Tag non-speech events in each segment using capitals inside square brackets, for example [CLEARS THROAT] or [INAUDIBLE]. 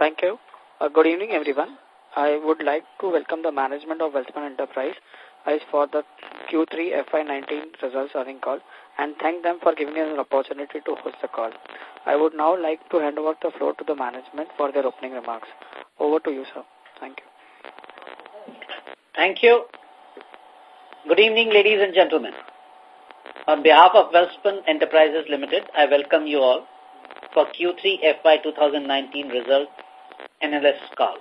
Thank you. Uh, good evening, everyone. I would like to welcome the management of Welspun Enterprise as for the Q3 FY19 results earning call and thank them for giving us an opportunity to host the call. I would now like to hand over the floor to the management for their opening remarks. Over to you, sir. Thank you. Thank you. Good evening, ladies and gentlemen. On behalf of Welspun Enterprises Limited, I welcome you all for Q3 FY 2019 results analyst call.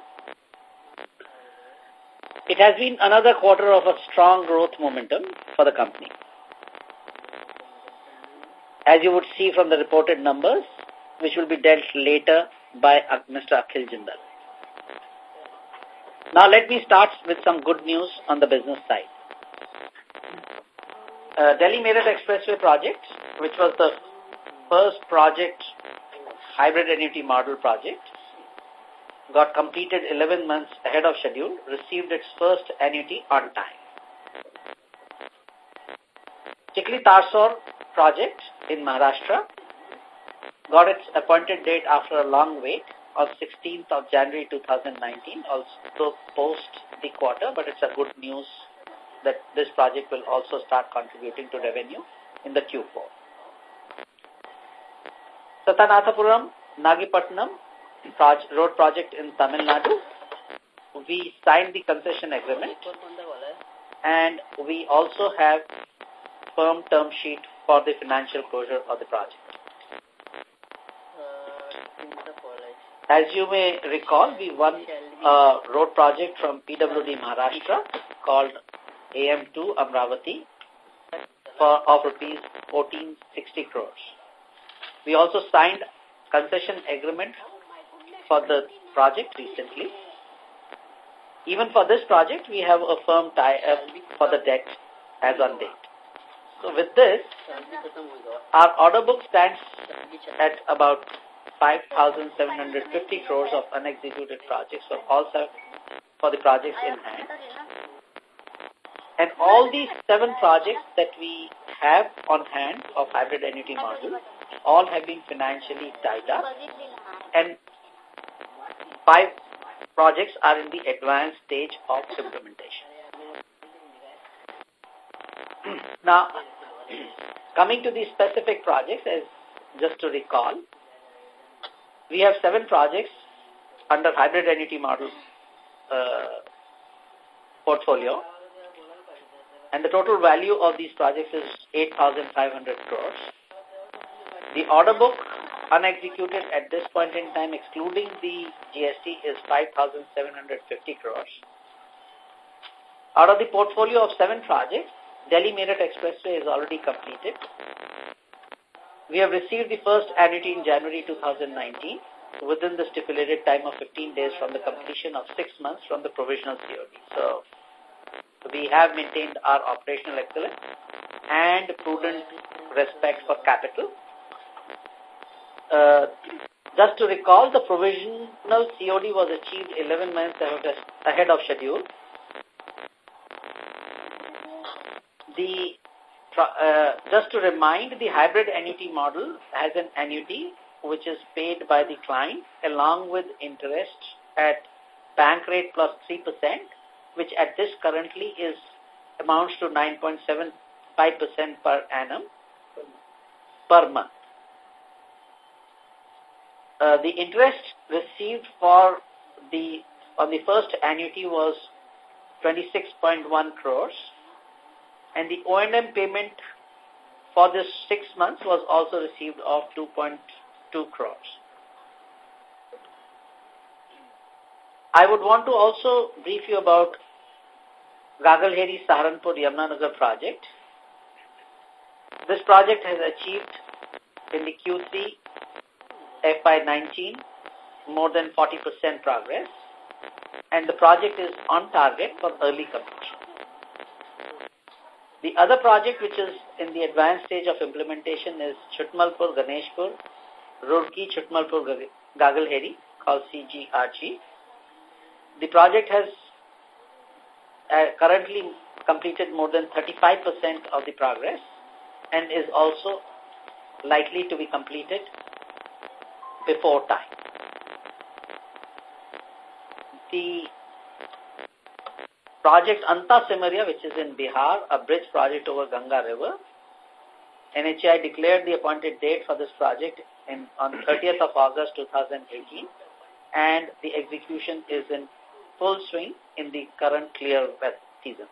It has been another quarter of a strong growth momentum for the company. As you would see from the reported numbers, which will be dealt later by Mr. Akhil Jindal. Now let me start with some good news on the business side. Uh, Delhi Meerut Expressway project, which was the first project, hybrid annuity model project, got completed 11 months ahead of schedule, received its first annuity on time. Chikhali Tarsor project in Maharashtra got its appointed date after a long wait on 16th of January 2019, also post the quarter, but it's a good news that this project will also start contributing to revenue in the Q4. Sattanathapuram, Road project in Tamil Nadu. We signed the concession agreement and we also have firm term sheet for the financial closure of the project. As you may recall, we won a road project from PWD Maharashtra called AM2 Amravati for of rupees 1460 crores. We also signed concession agreement for the project recently. Even for this project, we have a firm tie-up uh, for the debt as on date. So with this, our order book stands at about 5,750 crores of unexecuted projects for all for the projects in hand. And all these seven projects that we have on hand of hybrid annuity model, all have been financially tied up and five projects are in the advanced stage of implementation. [CLEARS THROAT] now, [CLEARS THROAT] coming to these specific projects, as just to recall, we have seven projects under hybrid annuity model uh, portfolio, and the total value of these projects is 8,500 crores. The order book unexecuted at this point in time, excluding the GST, is 5,750 crores. Out of the portfolio of seven projects, Delhi Meerut Expressway is already completed. We have received the first annuity in January 2019 within the stipulated time of 15 days from the completion of six months from the provisional COD. So, we have maintained our operational excellence and prudent respect for capital uh, just to recall, the provisional COD was achieved 11 months ahead of schedule. The uh, just to remind, the hybrid annuity model has an annuity which is paid by the client along with interest at bank rate plus 3%, which at this currently is amounts to 9.75% per annum per month. Uh, the interest received for the on the first annuity was 26.1 crores and the O&M payment for this six months was also received of 2.2 crores. I would want to also brief you about Gagalheri Saharanpur Yamunanagar project. This project has achieved in the Q3 FY19 more than 40% progress and the project is on target for early completion. The other project which is in the advanced stage of implementation is Chutmalpur Ganeshpur, Roorkee Chutmalpur Gagalheri called CGRG. The project has uh, currently completed more than 35% of the progress and is also likely to be completed before time. the project Anta Simaria, which is in Bihar, a bridge project over Ganga River. NHAI declared the appointed date for this project in, on 30th of August 2018 and the execution is in full swing in the current clear weather season.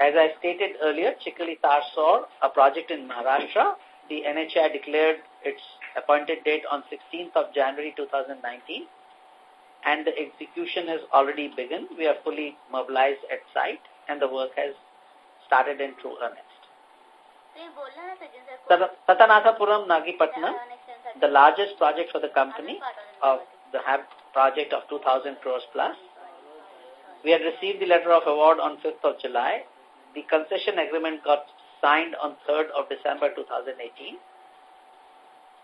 As I stated earlier, Chikhali Tarsor, a project in Maharashtra, the NHAI declared its appointed date on 16th of January 2019 and the execution has already begun. We are fully mobilized at site and the work has started in true earnest. Sattanathapuram Nagapattinam, the largest project for the company of the project of 2000 crores plus. We had received the letter of award on 5th of July. The concession agreement got signed on 3rd of December 2018.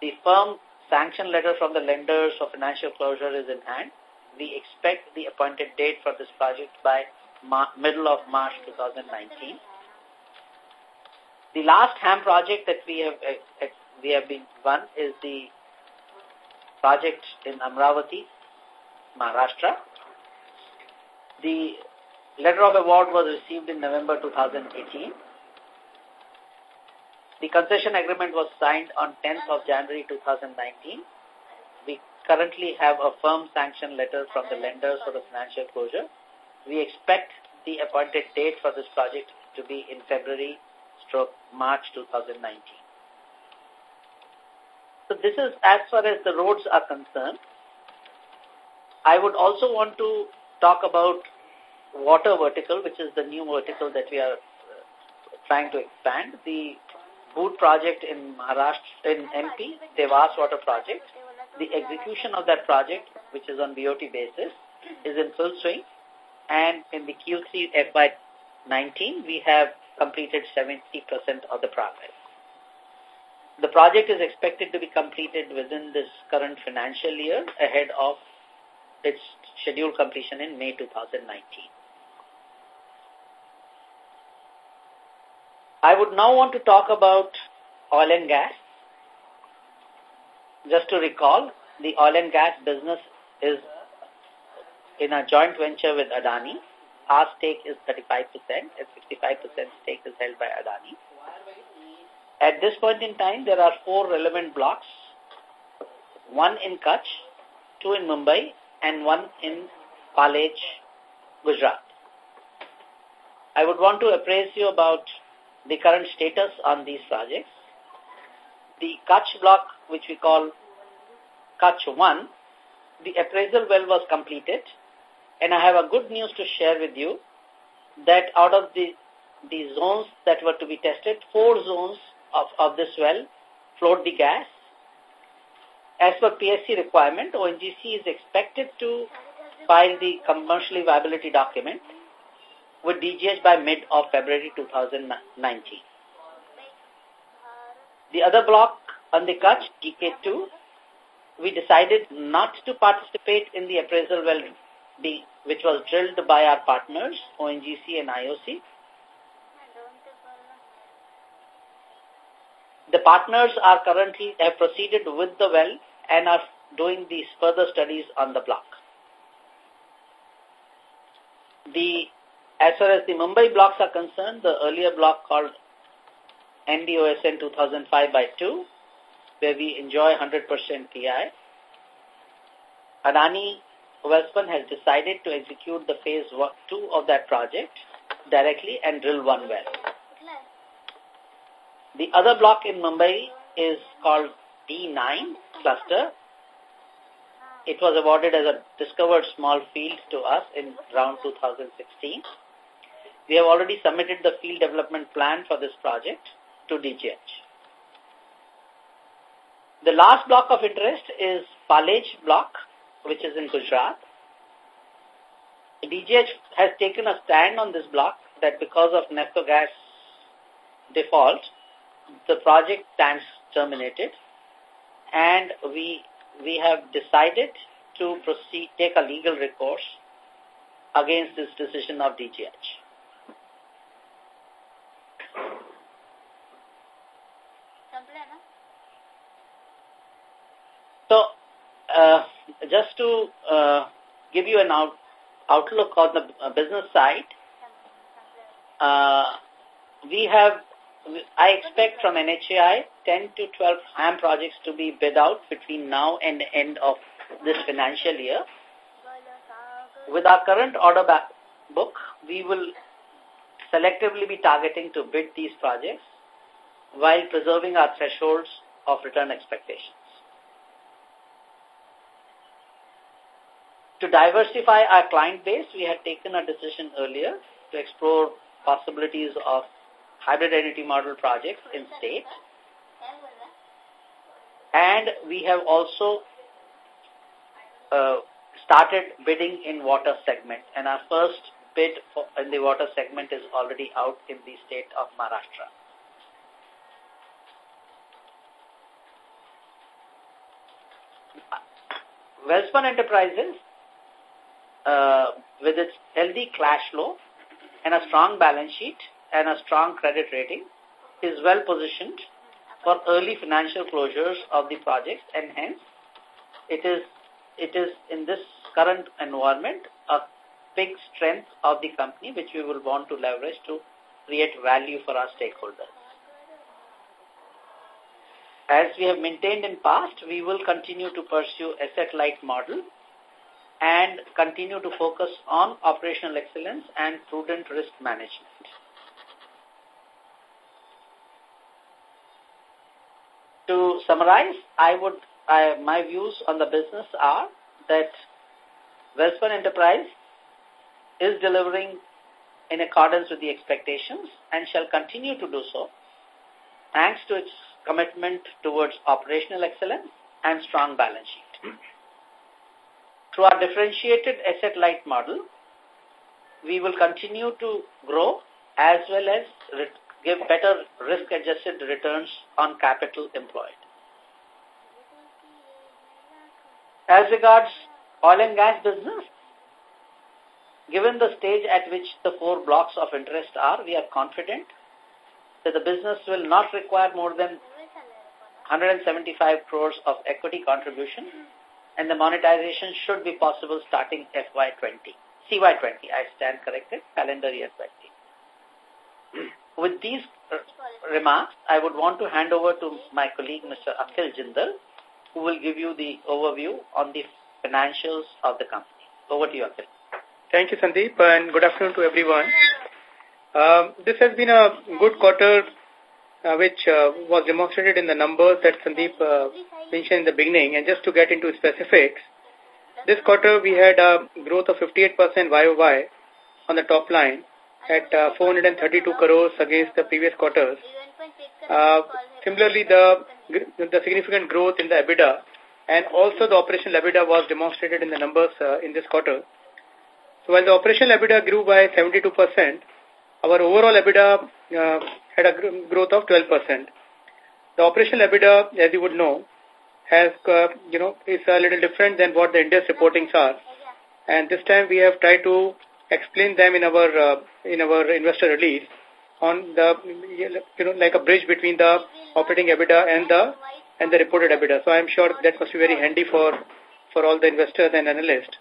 The firm sanction letter from the lenders for financial closure is in hand. We expect the appointed date for this project by middle of March 2019. The last HAM project that we have uh, we have been won is the project in Amravati, Maharashtra. The letter of award was received in November 2018. The concession agreement was signed on 10th of January 2019. We currently have a firm sanction letter from the lenders for the financial closure. We expect the appointed date for this project to be in February stroke March 2019. So this is as far as the roads are concerned. I would also want to talk about water vertical, which is the new vertical that we are uh, trying to expand. The Boot project in Maharashtra, in MP, Dewas Water Project. The execution of that project, which is on BOT basis, is in full swing. And in the Q3 FY19, we have completed 70% of the progress. The project is expected to be completed within this current financial year ahead of its scheduled completion in May 2019. I would now want to talk about oil and gas. Just to recall, the oil and gas business is in a joint venture with Adani. Our stake is 35% and 65% stake is held by Adani. At this point in time, there are four relevant blocks, one in Kutch, two in Mumbai, and one in Palej, Gujarat. I would want to appraise you about the current status on these projects. The Kutch block, which we call Kutch 1, the appraisal well was completed and I have a good news to share with you that out of the, the zones that were to be tested, four zones of, of this well flowed the gas. As per PSC requirement, ONGC is expected to file the commercially viability document with DGH by mid of February 2019. The other block on the Kutch, GK2, we decided not to participate in the appraisal well, which was drilled by our partners, ONGC and IOC. The partners are currently have proceeded with the well and are doing these further studies on the block. The as far as the Mumbai blocks are concerned, the earlier block called NDOSN 2005 by 2, where we enjoy 100% PI, Adani Welspun has decided to execute the phase one, 2 of that project directly and drill one well. The other block in Mumbai is called B9 cluster. It was awarded as a discovered small field to us in around 2016. We have already submitted the field development plan for this project to DGH. The last block of interest is Palej block, which is in Gujarat. DGH has taken a stand on this block that because of gas default, the project stands terminated and we we have decided to proceed take a legal recourse against this decision of DGH. So, uh, just to uh, give you an out, outlook on the uh, business side, uh, we have, I expect from NHAI 10 to 12 HAM projects to be bid out between now and the end of this financial year. With our current order book, we will selectively be targeting to bid these projects while preserving our thresholds of return expectations. To diversify our client base, we had taken a decision earlier to explore possibilities of hybrid annuity model projects in state. And we have also uh, started bidding in water segment. And our first bid for, in the water segment is already out in the state of Maharashtra. Welspun Enterprises, uh, with its healthy cash flow and a strong balance sheet and a strong credit rating, is well positioned for early financial closures of the projects and hence it is it is in this current environment a big strength of the company which we will want to leverage to create value for our stakeholders. As we have maintained in past, we will continue to pursue asset-light model and continue to focus on operational excellence and prudent risk management. To summarize, I would I, my views on the business are that Welspun Enterprise is delivering in accordance with the expectations and shall continue to do so thanks to its commitment towards operational excellence and strong balance sheet. Hmm. Through our differentiated asset-light model, we will continue to grow as well as give better risk-adjusted returns on capital employed. As regards oil and gas business, given the stage at which the four blocks of interest are, we are confident that the business will not require more than 175 crores of equity contribution and the monetization should be possible starting FY20. CY20, I stand corrected, calendar year 20. With these uh, remarks, I would want to hand over to my colleague, Mr. Akhil Jindal, who will give you the overview on the financials of the company. Over to you, Akhil. Thank you, Sandeep, and good afternoon to everyone. Um, this has been a good quarter uh, which uh, was demonstrated in the numbers that Sandeep uh, mentioned in the beginning. And just to get into specifics, this quarter we had a growth of 58% YOY on the top line at uh, 432 crores against the previous quarters. Uh, similarly, the, the significant growth in the EBITDA and also the operational EBITDA was demonstrated in the numbers uh, in this quarter. So while the operational EBITDA grew by 72%, our overall EBITDA had a growth of 12%. The operational EBITDA, as you would know, has, uh, you know, is a little different than what the Ind AS reportings are. And this time we have tried to explain them in our, uh, in our investor release on the, you know, like a bridge between the operating EBITDA and the, and the reported EBITDA. So I'm sure that must be very handy for, for all the investors and analysts.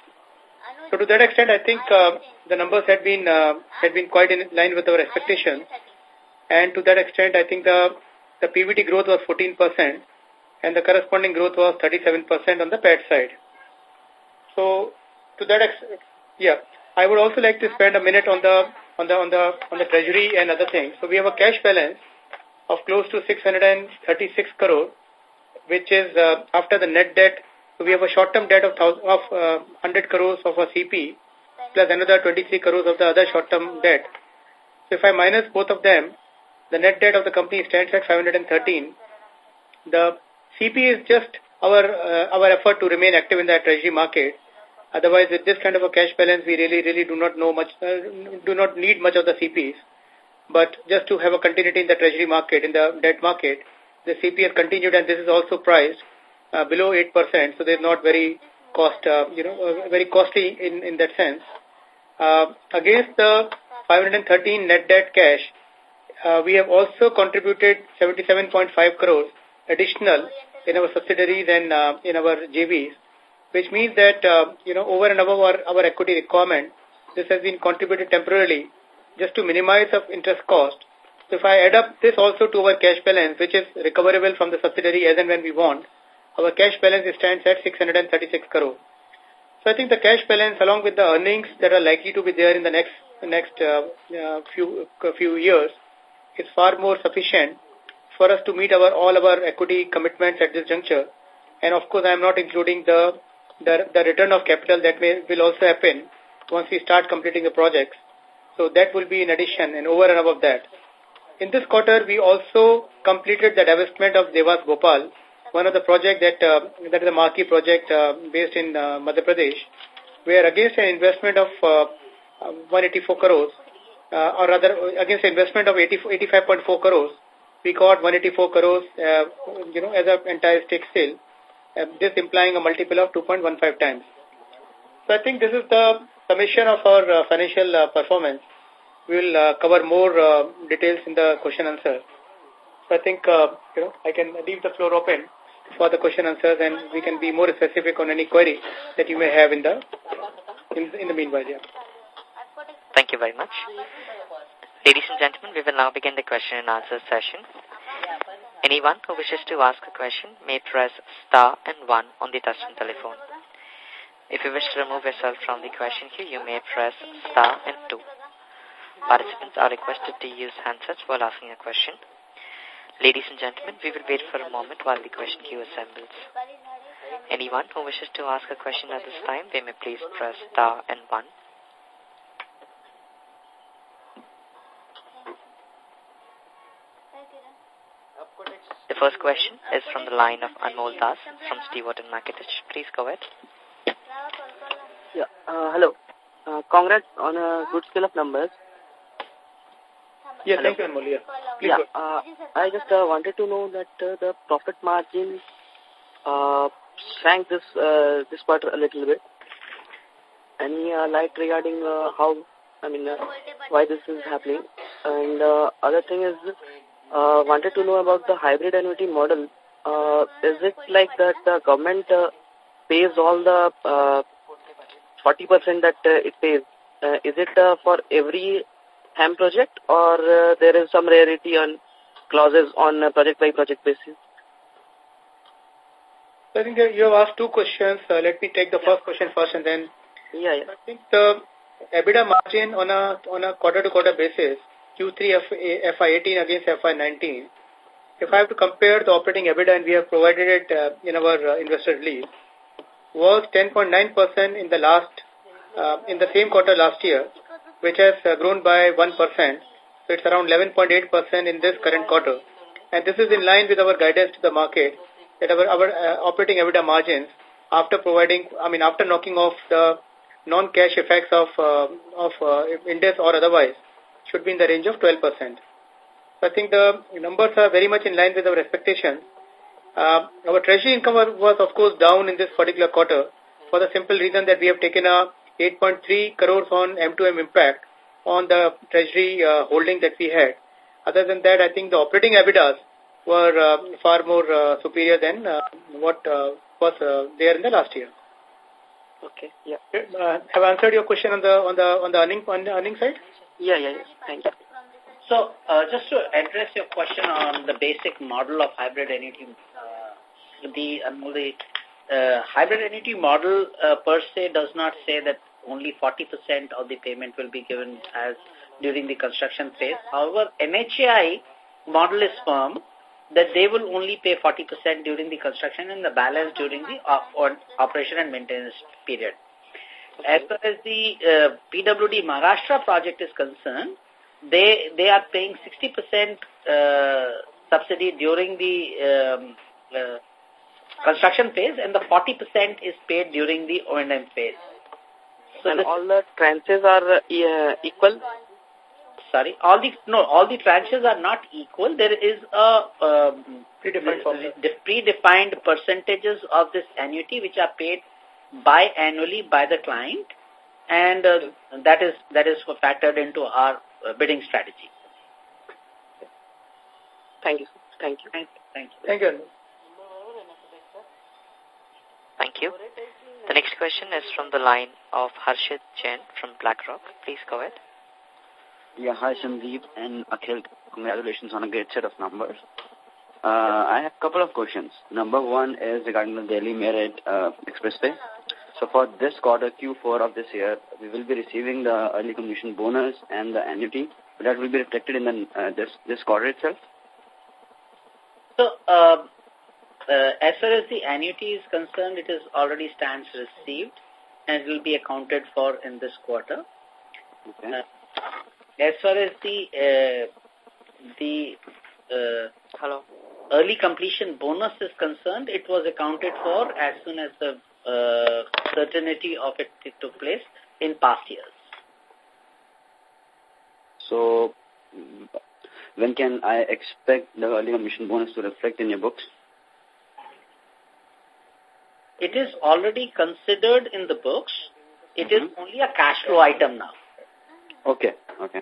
So to that extent, I think uh, the numbers had been uh, had been quite in line with our expectations. And to that extent, I think the, the PBT growth was 14% and the corresponding growth was 37% on the PAT side. So to that extent, yeah, I would also like to spend a minute on the on the on the on the treasury and other things. So we have a cash balance of close to 636 crore, which is uh, after the net debt. So we have a short-term debt of of uh, 100 crores of a CP plus another 23 crores of the other short-term debt. So if I minus both of them, the net debt of the company stands at 513. The CP is just our uh, our effort to remain active in the treasury market. Otherwise, with this kind of a cash balance, we really, really do not know much, uh, do not need much of the CPs. But just to have a continuity in the treasury market, in the debt market, the CP has continued and this is also priced uh, below 8%. So they're not very cost, uh, you know, uh, very costly in, in that sense. Uh, against the 513 net debt cash, uh, we have also contributed 77.5 crores additional in our subsidiaries and uh, in our JVs, which means that, uh, you know, over and above our, our equity requirement, this has been contributed temporarily just to minimize of interest cost. So if I add up this also to our cash balance, which is recoverable from the subsidiary as and when we want, our cash balance stands at 636 crore. So I think the cash balance along with the earnings that are likely to be there in the next next uh, uh, few uh, few years is far more sufficient for us to meet our all our equity commitments at this juncture. And of course, I am not including the the, the return of capital that may, will also happen once we start completing the projects. So that will be in addition and over and above that. In this quarter, we also completed the divestment of Dewas Bhopal, one of the project that uh, that is a marquee project uh, based in uh, Madhya Pradesh, where against an investment of uh, 184 crores, uh, or rather against an investment of 85.4 crores, we got 184 crores, uh, you know, as an entire stake sale, uh, this implying a multiple of 2.15 times. So I think this is the summation of our uh, financial uh, performance. We will uh, cover more uh, details in the question answer. So I think, uh, you know, I can leave the floor open for the question answers and we can be more specific on any query that you may have in the in, in the meanwhile. Yeah. Thank you very much. Ladies and gentlemen, we will now begin the question and answer session. Anyone who wishes to ask a question may press star and one on the touchtone telephone. If you wish to remove yourself from the question queue, you may press star and two. Participants are requested to use handsets while asking a question. Ladies and gentlemen, we will wait for a moment while the question queue assembles. Anyone who wishes to ask a question at this time, they may please press star and one. The first question is from the line of Anmol Das from Stewart and Mackertich. Please go ahead. Yeah, uh, hello. Uh, congrats on a good scale of numbers. Yeah, thank you, Anmol. Yeah, Please yeah uh, I just uh, wanted to know that uh, the profit margin uh, shrank this uh, this quarter a little bit. Any uh, light regarding uh, how, I mean, uh, why this is happening? And uh, other thing is, uh, wanted to know about the hybrid annuity model. Uh, is it like that the government uh, pays all the uh, 40% that uh, it pays? Uh, is it uh, for every HAM project or uh, there is some rarity on clauses on a project by project basis? I think you have asked two questions. Uh, let me take the first question first and then yeah, yeah. I think the EBITDA margin on a on a quarter to quarter basis, Q3 F, FY18 against FY19. If I have to compare the operating EBITDA and we have provided it uh, in our uh, investor release, was 10.9% in the last uh, in the same quarter last year, which has grown by 1%. So it's around 11.8% in this current quarter. And this is in line with our guidance to the market that our, our operating EBITDA margins after providing, I mean, after knocking off the non-cash effects of, uh, of uh, index or otherwise should be in the range of 12%. So I think the numbers are very much in line with our expectations. Uh, our treasury income was, was, of course, down in this particular quarter for the simple reason that we have taken a 8.3 crores on M2M impact on the treasury uh, holding that we had. Other than that, I think the operating EBITDAs were uh, far more uh, superior than uh, what uh, was uh, there in the last year. Okay. Yeah. Uh, have I answered your question on the on the on the earning on the earning side? Yeah, yeah, yeah. Thank you. So, uh, just to address your question on the basic model of hybrid annuity, uh, the, uh, the uh, hybrid annuity model uh, per se does not say that only 40% of the payment will be given as during the construction phase. However, NHAI model is firm that they will only pay 40% during the construction and the balance during the op operation and maintenance period. As far as the uh, PWD Maharashtra project is concerned, they they are paying 60% uh, subsidy during the um, uh, construction phase and the 40% is paid during the O&M phase. So and all the tranches are uh, equal? sorry, all the no, all the tranches are not equal. There is a um, predefined, predefined percentages of this annuity which are paid biannually by the client, and uh, that is that is factored into our uh, bidding strategy. Thank you. Thank you. Thank you. Thank you. Thank you. Thank you. The next question is from the line of Harshit Jain from BlackRock. Please go ahead. Yeah, hi Sandeep and Akhil. Congratulations on a great set of numbers. Uh, I have a couple of questions. Number one is regarding the Delhi Meerut uh, Expressway. So for this quarter, Q4 of this year, we will be receiving the early completion bonus and the annuity. That will be reflected in the, uh, this, this quarter itself? So, uh, uh, as far as the annuity is concerned, it is already stands received and it will be accounted for in this quarter. Okay. Uh, as far as the uh, the uh, Hello. Early completion bonus is concerned, it was accounted for as soon as the uh, certainty of it, it took place in past years. So, when can I expect the early completion bonus to reflect in your books? It is already considered in the books. It is Mm -hmm. only a cash flow item now. Okay, okay.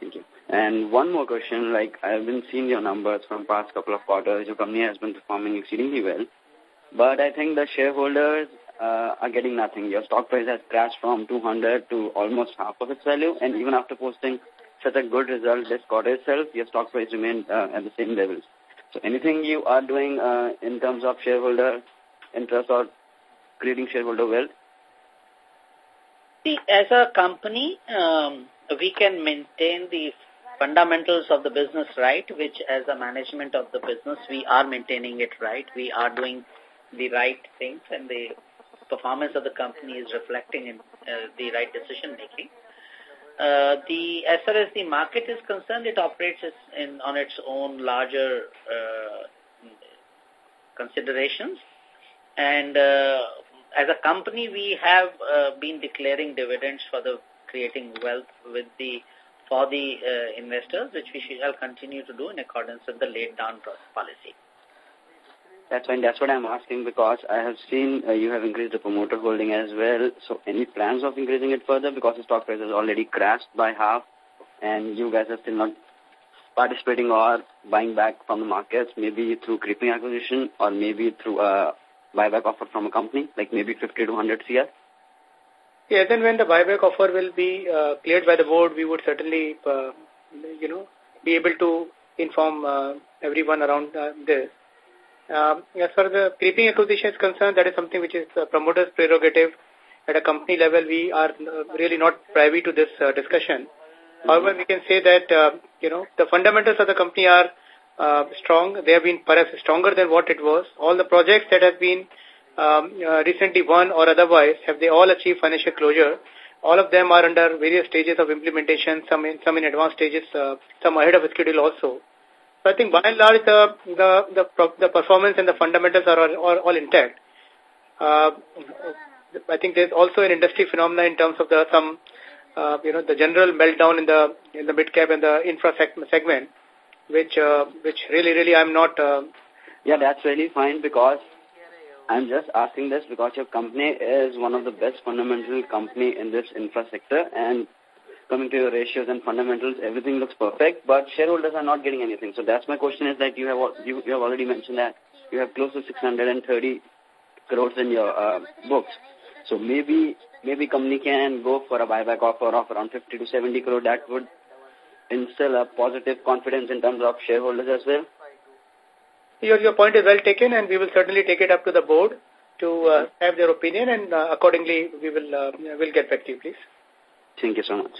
Thank you. And one more question, like I've been seeing your numbers from past couple of quarters, your company has been performing exceedingly well. But I think the shareholders uh, are getting nothing. Your stock price has crashed from 200 to almost half of its value. And even after posting such a good result this quarter itself, your stock price remained uh, at the same levels. So anything you are doing uh, in terms of shareholder interest or creating shareholder wealth? See, as a company, um, we can maintain the fundamentals of the business right, which as a management of the business, we are maintaining it right. We are doing the right things and the performance of the company is reflecting in uh, the right decision making. Uh, the as far as the market is concerned, it operates in on its own larger uh, considerations, and uh, as a company, we have been declaring dividends for the creating wealth with the for the uh, investors, which we shall continue to do in accordance with the laid down policy. That's fine. That's what I'm asking because I have seen uh, you have increased the promoter holding as well. So any plans of increasing it further because the stock price has already crashed by half and you guys are still not participating or buying back from the markets, maybe through creeping acquisition or maybe through a buyback offer from a company, like maybe 50 to 100 CR? Yes, and when the buyback offer will be uh, cleared by the board, we would certainly, uh, you know, be able to inform uh, everyone around this. Um, as far as the creeping acquisition is concerned, that is something which is the promoter's prerogative. At a company level, we are really not privy to this discussion. However, we can say that, you know, the fundamentals of the company are strong. They have been perhaps stronger than what it was. All the projects that have been um, uh, recently won or otherwise, have they all achieved financial closure? All of them are under various stages of implementation, some in, some in advanced stages, uh, some ahead of schedule also. So I think by and large the the the, the performance and the fundamentals are all, all, all intact. Uh, I think there's also an industry phenomenon in terms of the some uh, you know the general meltdown in the in the mid cap and the infra segment, which uh, which really really I'm not. Uh, yeah, that's really fine because I'm just asking this because your company is one of the best fundamental company in this infra sector and coming to your ratios and fundamentals, everything looks perfect, but shareholders are not getting anything. So that's my question is that you have you, you have already mentioned that you have close to 630 crores in your uh, books. So maybe maybe company can go for a buyback offer of around 50 to 70 crore. That would instill a positive confidence in terms of shareholders as well. Your, your point is well taken and we will certainly take it up to the board to uh, have their opinion and uh, accordingly we will uh, will get back to you please. Thank you so much.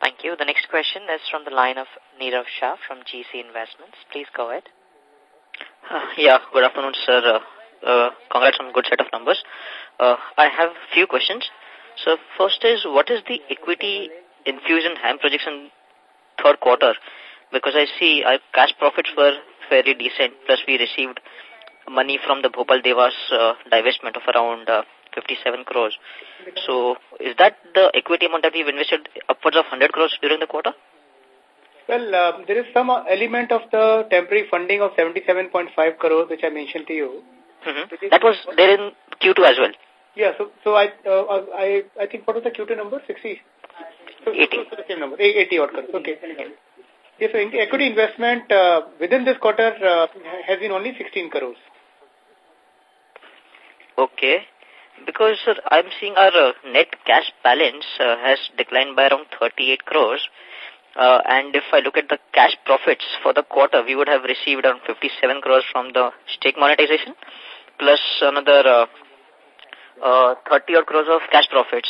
Thank you. The next question is from the line of Nirav Shah from GeeCee Investments. Please go ahead. Uh, yeah, good afternoon, sir. Uh, uh, congrats on good set of numbers. Uh, I have a few questions. So first is, what is the equity infusion HAM projection third quarter? Because I see our cash profits were fairly decent, plus we received money from the Bhopal Dewas uh, divestment of around uh, 57 crores. So is that the equity amount that we've invested upwards of 100 crores during the quarter? Well, uh, there is some element of the temporary funding of 77.5 crores, which I mentioned to you. Mm -hmm. That was there in Q2 as well. Yeah, so so I uh, I I think what was the Q2 number? 60. So, 80. So the same number, 80 odd crores. Okay. Yes, so equity investment uh, within this quarter uh, has been only 16 crores. Okay. Because sir, I'm seeing our uh, net cash balance uh, has declined by around 38 crores. Uh, and if I look at the cash profits for the quarter, we would have received around 57 crores from the stake monetization, plus another uh, uh, 30 odd crores of cash profits.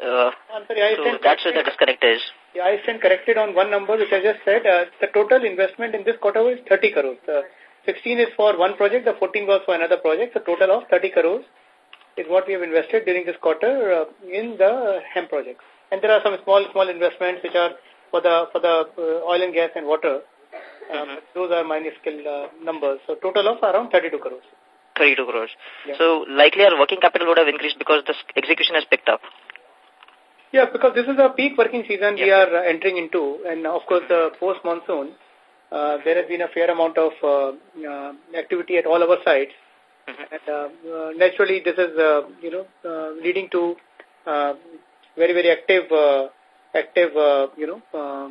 Uh, sorry, I so that's where the disconnect is. Yeah, I stand corrected on one number which I just said. Uh, the total investment in this quarter was 30 crores. Uh, 16 is for one project, the 14 was for another project. The total of 30 crores is what we have invested during this quarter uh, in the HAM project. And there are some small, small investments which are for the for the uh, oil and gas and water. Uh, mm -hmm. Those are minuscule uh, numbers. So total of around 32 crores. 32 crores. Yeah. So likely our working capital would have increased because the execution has picked up. Yeah, because this is a peak working season yeah. we are uh, entering into. And of course, the post-monsoon, uh, there has been a fair amount of uh, uh, activity at all our sites. Mm -hmm. And uh, uh, naturally, this is, uh, you know, uh, leading to uh, very, very active, uh, active, uh, you know, uh,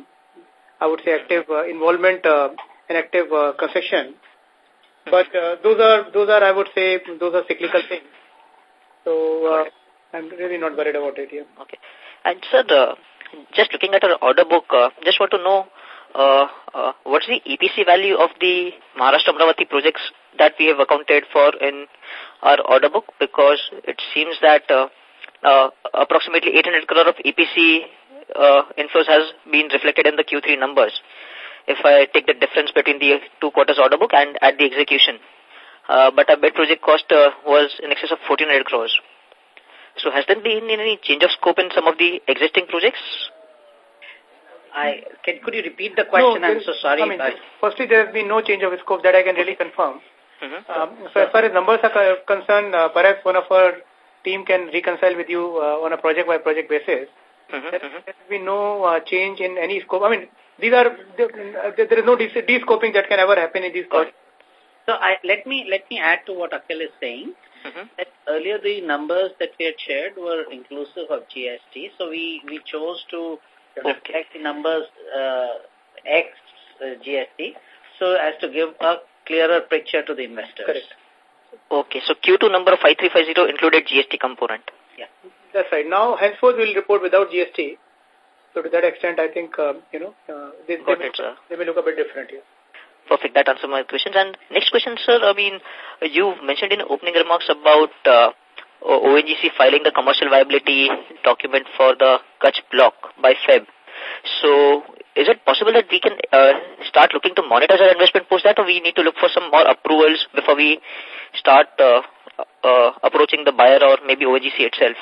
I would say active uh, involvement uh, and active uh, concession. But uh, those are, those are, I would say, those are cyclical things. So uh, I'm really not worried about it here. Okay. And sir, uh, just looking at our order book, uh, just want to know uh, uh, what's the EPC value of the Maharashtra Amravati projects that we have accounted for in our order book because it seems that uh, uh, approximately 800 crore of EPC uh, inflows has been reflected in the Q3 numbers. If I take the difference between the two quarters order book and at the execution. Uh, but our bid project cost uh, was in excess of 1400 crores. So has there been any change of scope in some of the existing projects? I can, Could you repeat the question? No, I'm so sorry. I mean, firstly, there has been no change of scope that I can really confirm. Mm -hmm. um, so as far as numbers are concerned, uh, perhaps one of our team can reconcile with you uh, on a project-by-project -project basis. Mm -hmm. There has been no uh, change in any scope. I mean, these are there, there is no de-scoping that can ever happen in these projects. So I, let me let me add to what Akhil is saying. Mm -hmm. that earlier the numbers that we had shared were inclusive of GST, so we we chose to reflect the numbers uh, X uh, GST, so as to give a clearer picture to the investors. Correct. Okay, so Q2 number 5350 included GST component. Yeah. That's right. Now, henceforth, we'll report without GST. So to that extent, I think, um, you know, uh, they, they, may, it, they may look a bit different here. Perfect. That answers my questions. And next question, sir, I mean, you mentioned in opening remarks about uh, ONGC filing the commercial viability document for the Kutch block by Feb. So is it possible that we can uh, start looking to monetize our investment post that or we need to look for some more approvals before we start uh, uh, approaching the buyer or maybe ONGC itself?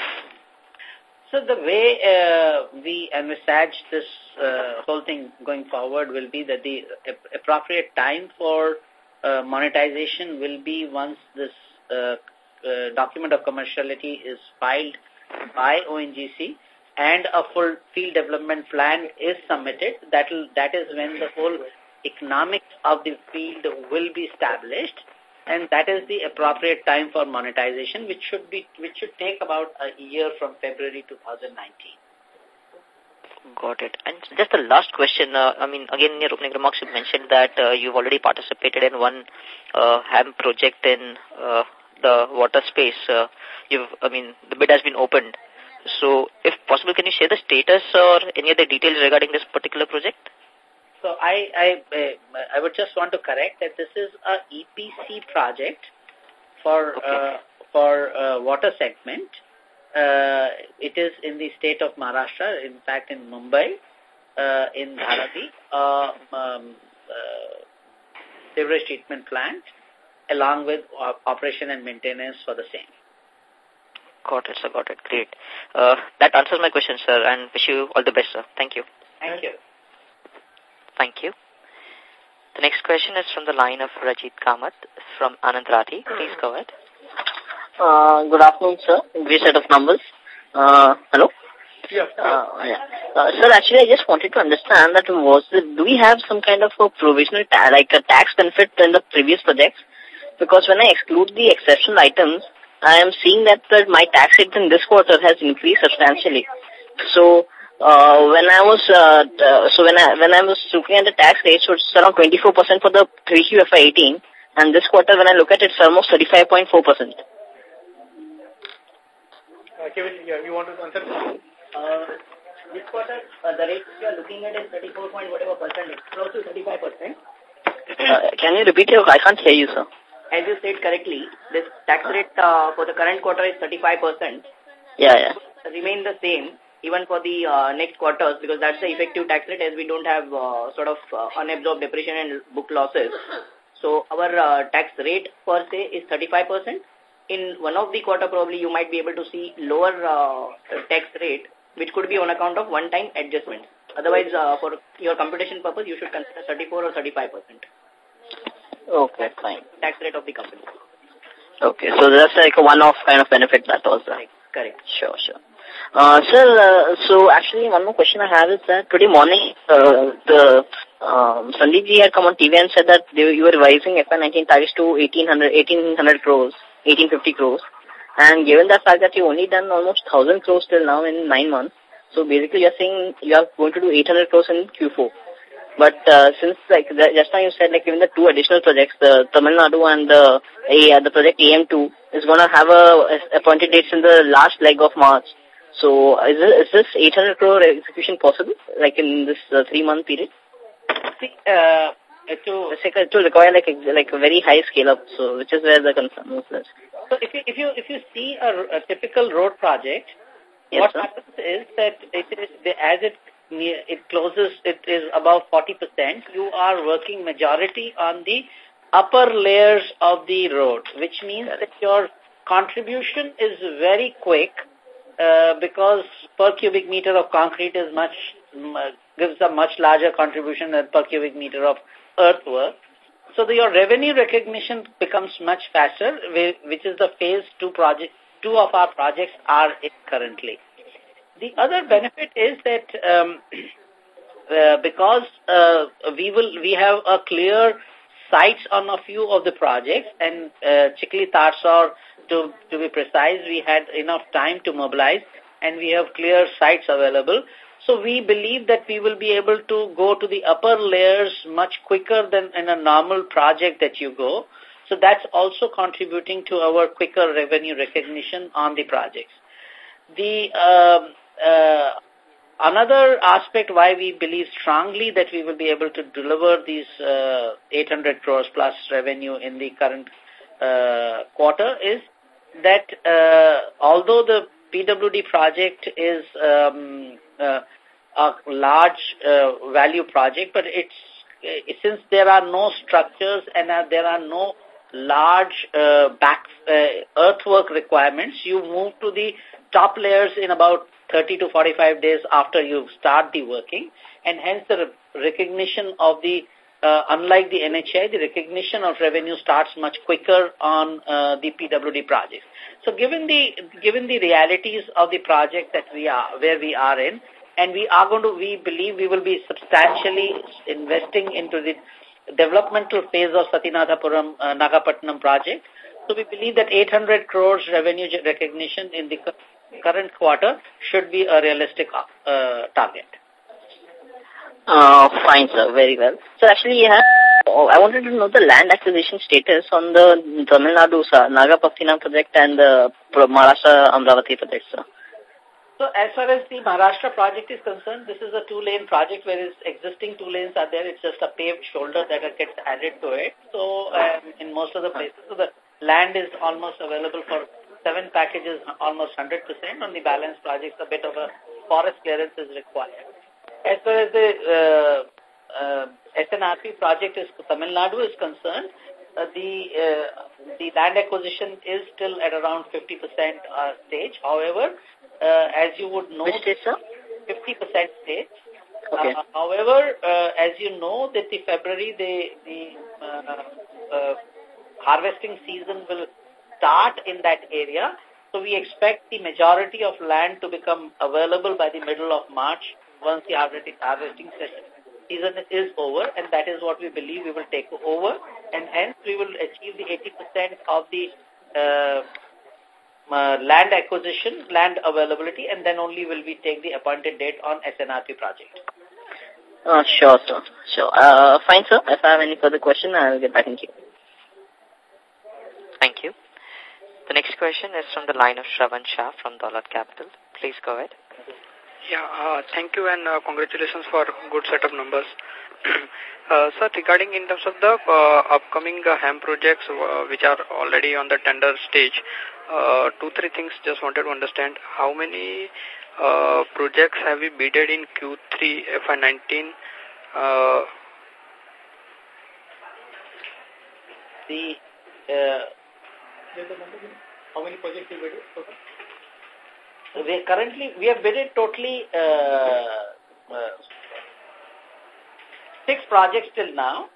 So the way uh, we envisage this uh, whole thing going forward will be that the appropriate time for uh, monetization will be once this uh, uh, document of commerciality is filed by ONGC and a full field development plan is submitted. That, will, that is when the whole economics of the field will be established and that is the appropriate time for monetization, which should be which should take about a year from February 2019. Got it. And just the last question, uh, I mean, again, in your opening remarks, you mentioned that uh, you've already participated in one uh, HAM project in uh, the water space. Uh, you've, I mean, the bid has been opened. So, if possible, can you share the status or any other details regarding this particular project? So I, I, uh, I would just want to correct that this is a EPC project for, okay. uh, for uh, water segment. Uh, it is in the state of Maharashtra, in fact in Mumbai, uh, in Dharavi, uh, um, uh, treatment plant, along with operation and maintenance for the same. Got it, sir. Got it. Great. Uh, that answers my question, sir, and wish you all the best, sir. Thank you. Thank you. Thank you. The next question is from the line of Rajit Kamath from Anand Rathi. Please go ahead. Uh, good afternoon, sir. Great set of numbers. Uh, hello? Yeah. Uh, yeah. Uh, sir, actually, I just wanted to understand that was it, do we have some kind of a provisional, ta like a tax benefit in the previous projects? Because when I exclude the exceptional items, I am seeing that the, my tax rate in this quarter has increased substantially. So, uh, when I was, uh, uh, so when I, when I was looking at the tax rate, so it's around 24% for the 3Q FY18, and this quarter when I look at it, it's almost 35.4%. Uh, Kevin, yeah, you want to answer? Uh, this quarter, uh, the rate you are looking at is 34 point whatever percent, close to 35 percent. Uh, can you repeat it? I can't hear you, sir. As you said correctly, this tax rate uh, for the current quarter is 35 percent. Yeah, yeah. Remain the same even for the uh, next quarters because that's the effective tax rate as we don't have uh, sort of uh, unabsorbed depreciation and book losses. So our uh, tax rate per se is 35%. In one of the quarter probably you might be able to see lower uh, tax rate which could be on account of one-time adjustments. Otherwise, uh, for your computation purpose, you should consider 34 or 35%. Okay, fine. Tax rate of the company. Okay, so that's like a one-off kind of benefit that was. Correct. Correct. Sure, sure. Uh, sir, uh, so actually one more question I have is that today morning, uh, the um, Sandeep ji had come on TV and said that they, you were revising FY19 targets to 1800, 1800 crores, 1850 crores. And given the fact that you've only done almost 1000 crores till now in nine months, so basically you're saying you are going to do 800 crores in Q4. But uh, since like the, just now you said like even the two additional projects, the Tamil Nadu and the uh, the project AM2 is going to have a appointed dates in the last leg of March. So is this, is this 800 crore execution possible, like in this uh, three-month period? See, uh, to, it will require like a, like a very high scale up, so which is where the concern is. So if you, if you, if you see a, a typical road project, yes, what sir? happens is that it is, the, as it it closes, it is above 40%, you are working majority on the upper layers of the road, which means that your contribution is very quick uh, because per cubic meter of concrete is much, gives a much larger contribution than per cubic meter of earthwork. So the, your revenue recognition becomes much faster, which is the phase two project, two of our projects are currently. The other benefit is that um, [CLEARS THROAT] uh, because uh, we will we have a clear sites on a few of the projects and uh, Chikhali Tarsor, to, to be precise, we had enough time to mobilize and we have clear sites available. So we believe that we will be able to go to the upper layers much quicker than in a normal project that you go. So that's also contributing to our quicker revenue recognition on the projects. The um, uh, another aspect why we believe strongly that we will be able to deliver these uh, 800 crores plus revenue in the current uh, quarter is that uh, although the PWD project is um, uh, a large uh, value project, but it's uh, since there are no structures and there are no large back earthwork requirements, you move to the top layers in about 30 to 45 days after you start the working. And hence the recognition of the uh, unlike the NHI, the recognition of revenue starts much quicker on uh, the PWD projects. So given the given the realities of the project that we are where we are in, and we are going to we believe we will be substantially investing into the developmental phase of Sattanathapuram uh, Nagapattinam project. So we believe that 800 crores revenue recognition in the current quarter should be a realistic uh, target. Uh, fine, sir. Very well. So actually, have, oh, I wanted to know the land acquisition status on the Tamil Nadu sir, Nagapattinam project and the Maharashtra Amravati project, sir. So as far as the Maharashtra project is concerned, this is a two-lane project where existing two lanes are there. It's just a paved shoulder that gets added to it. So um, in most of the places, so the land is almost available for seven packages, almost 100%. On the balance projects, a bit of a forest clearance is required. As far as the uh, uh, SNRP project is Tamil Nadu is concerned, uh, the uh, the land acquisition is still at around 50% uh, stage. However, uh, as you would know, which stage, sir? 50% stage. Okay. Uh, however, uh, as you know, that the February the the uh, uh, harvesting season will start in that area. So we expect the majority of land to become available by the middle of March once the harvesting, harvesting season is over and that is what we believe we will take over and hence we will achieve the 80% of the uh, uh, land acquisition, land availability, and then only will we take the appointed date on SNRP project. Uh, sure, sir. Sure. Uh, fine, sir. If I have any further question, I'll get back in queue. Thank you. The next question is from the line of Shravan Shah from Dolat Capital. Please go ahead. Yeah, uh, thank you and uh, congratulations for good set of numbers. [CLEARS THROAT] uh, sir, regarding in terms of the uh, upcoming uh, HAM projects uh, which are already on the tender stage, uh, two, three things just wanted to understand. How many uh, projects have we bidded in Q3 FY19? Uh, the uh, how many projects we bidded? We currently we have bidded totally uh, uh, six projects till now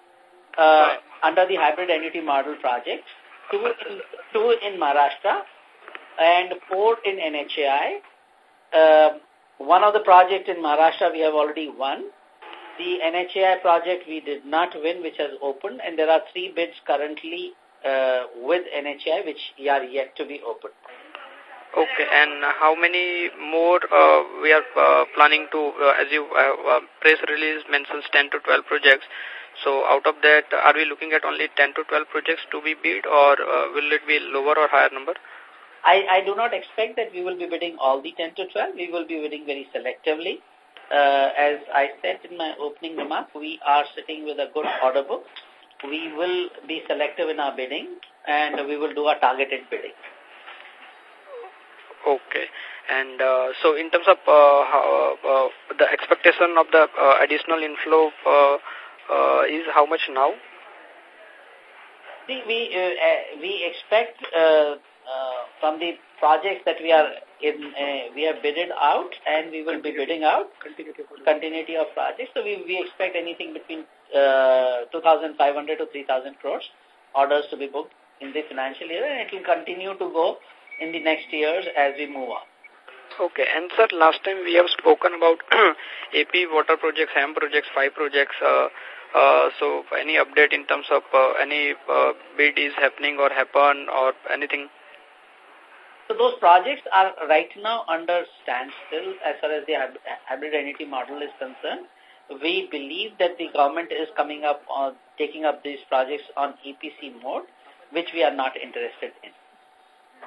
uh, under the hybrid annuity model project, two in, two in Maharashtra and four in NHAI. Uh, one of the project in Maharashtra we have already won. The NHAI project we did not win, which has opened, and there are three bids currently uh, with NHAI, which are yet to be opened. Okay, and how many more uh, we are uh, planning to, uh, as you uh, uh, press release mentions 10 to 12 projects. So out of that, are we looking at only 10 to 12 projects to be bid or uh, will it be lower or higher number? I, I do not expect that we will be bidding all the 10 to 12. We will be bidding very selectively. Uh, as I said in my opening remark, we are sitting with a good order book. We will be selective in our bidding and we will do our targeted bidding. Okay. And uh, so in terms of uh, how, uh, the expectation of the uh, additional inflow uh, uh, is how much now? See, we, uh, uh, we expect uh, uh, from the projects that we are in, uh, we have bidded out and we will be bidding out continuity of projects. So we, we expect anything between uh, 2,500 to 3,000 crores orders to be booked in the financial year and it will continue to go in the next years as we move on. Okay. And sir, last time we have spoken about [CLEARS THROAT] AP water projects, HAM projects, five projects. Uh, uh, so any update in terms of uh, any uh, bid is happening or happen or anything? So those projects are right now under standstill as far as the hybrid annuity model is concerned. We believe that the government is coming up on taking up these projects on EPC mode, which we are not interested in.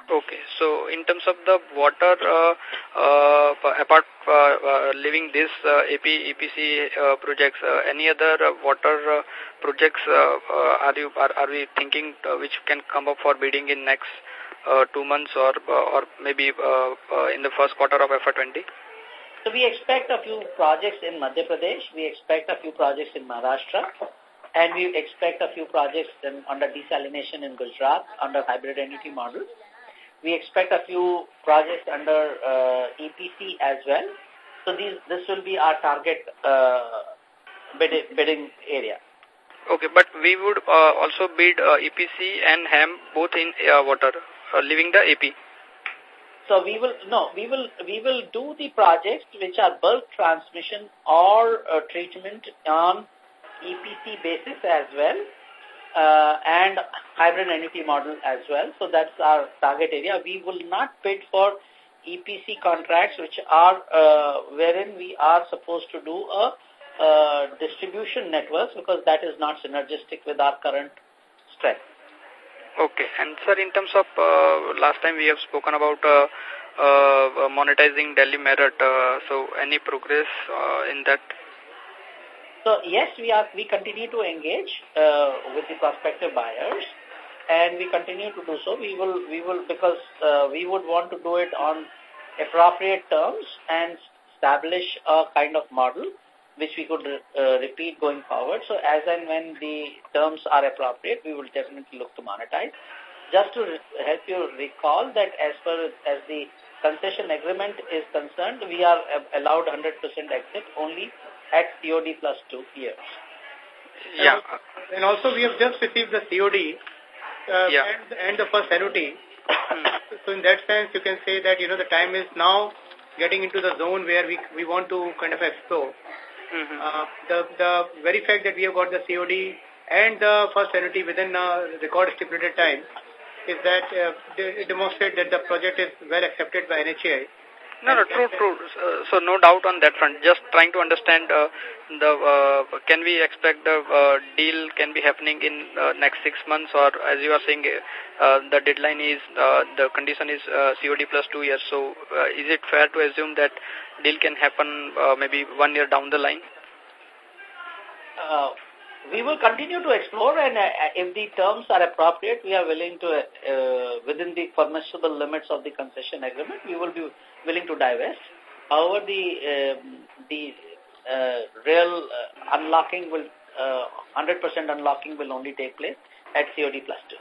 Okay. So in terms of the water, uh, uh, apart uh, uh, leaving this uh, AP, EPC uh, projects, uh, any other uh, water uh, projects uh, uh, are you are, are we thinking uh, which can come up for bidding in next uh, two months or uh, or maybe uh, uh, in the first quarter of FY20? So we expect a few projects in Madhya Pradesh, we expect a few projects in Maharashtra, and we expect a few projects in, under desalination in Gujarat under hybrid annuity model. We expect a few projects under uh, EPC as well. So these, this will be our target uh, bidding, bidding area. Okay, but we would uh, also bid uh, EPC and HAM both in uh, water, uh, leaving the AP. So we will no, we will we will do the projects which are bulk transmission or uh, treatment on EPC basis as well, uh, and hybrid annuity model as well. So that's our target area. We will not bid for EPC contracts which are uh, wherein we are supposed to do a distribution networks because that is not synergistic with our current strength. Okay. And sir, in terms of uh, last time we have spoken about uh, uh, monetizing Delhi Meerut, uh, so any progress uh, in that? So yes, we are we continue to engage uh, with the prospective buyers, and we continue to do so. We will we will because uh, we would want to do it on appropriate terms and establish a kind of model which we could uh, repeat going forward. So as and when the terms are appropriate, we will definitely look to monetize. Just to help you recall that as far as the concession agreement is concerned, we are allowed 100% exit only at COD plus two years. Yeah. And also we have just received the COD uh, yeah. and, and the first annuity. so in that sense, you can say that, you know, the time is now getting into the zone where we, we want to kind of explore. Mm -hmm. uh, the, the very fact that we have got the COD and the first annuity within a record stipulated time is that uh, demonstrate that the project is well accepted by NHAI no, no, true, true. Uh, so no doubt on that front. Just trying to understand uh, the uh, can we expect the uh, deal can be happening in uh, next six months or as you are saying uh, the deadline is uh, the condition is uh, COD plus two years. So uh, is it fair to assume that deal can happen uh, maybe one year down the line? Uh, we will continue to explore and uh, if the terms are appropriate, we are willing to, uh, within the permissible limits of the concession agreement, we will be willing to divest. However, the, um, the uh, real uh, unlocking will, 100% uh, unlocking will only take place at COD plus 2.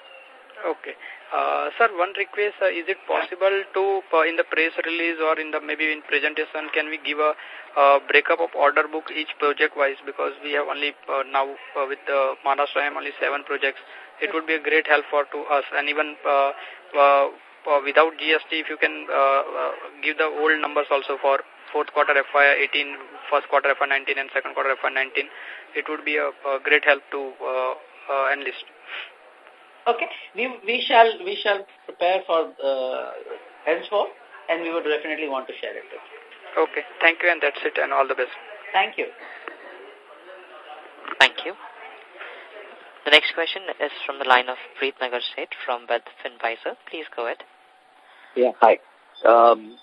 Okay. Uh, sir, one request, uh, is it possible to, uh, in the press release or in the maybe in presentation, can we give a uh, breakup of order book each project-wise because we have only uh, now uh, with the Maharashtra only seven projects. It would be a great help for to us and even uh, uh, uh, without GST, if you can uh, uh, give the old numbers also for fourth quarter FY 18, first quarter FY 19 and second quarter FY 19, it would be a, a great help to uh, uh, enlist. Okay, we we shall we shall prepare for uh, henceforth, and we would definitely want to share it with you. Okay, thank you, and that's it, and all the best. Thank you. Thank you. The next question is from the line of Preet Nagar Seth from Wealth Advisor. Please go ahead. Yeah, hi. Um,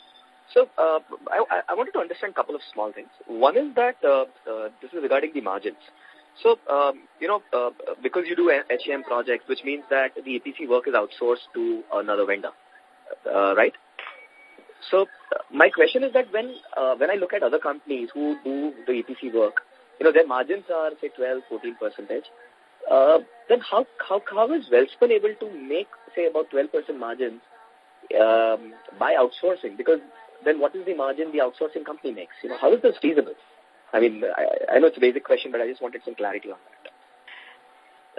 so uh, I, I wanted to understand a couple of small things. One is that uh, uh, this is regarding the margins. So, um, you know, uh, because you do HAM projects, which means that the EPC work is outsourced to another vendor, uh, right? So, uh, my question is that when uh, when I look at other companies who do the EPC work, you know, their margins are, say, 12, 14 percentage. Uh, then how, how, how is Welspun able to make, say, about 12% margins um, by outsourcing? Because then what is the margin the outsourcing company makes? You know, how is this feasible? I mean, I, I know it's a basic question, but I just wanted some clarity on that.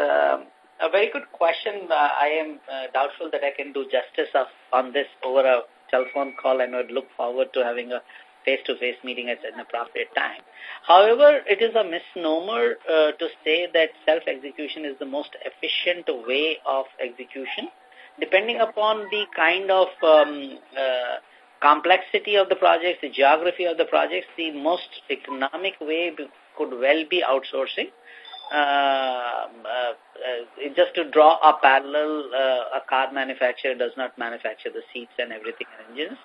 Um, a very good question. Uh, I am uh, doubtful that I can do justice of, on this over a telephone call and would look forward to having a face-to-face -face meeting at an appropriate time. However, it is a misnomer uh, to say that self-execution is the most efficient way of execution. Depending upon the kind of um, uh, complexity of the projects, the geography of the projects, the most economic way could well be outsourcing. Uh, uh, uh, just to draw a parallel, uh, a car manufacturer does not manufacture the seats and everything and engines.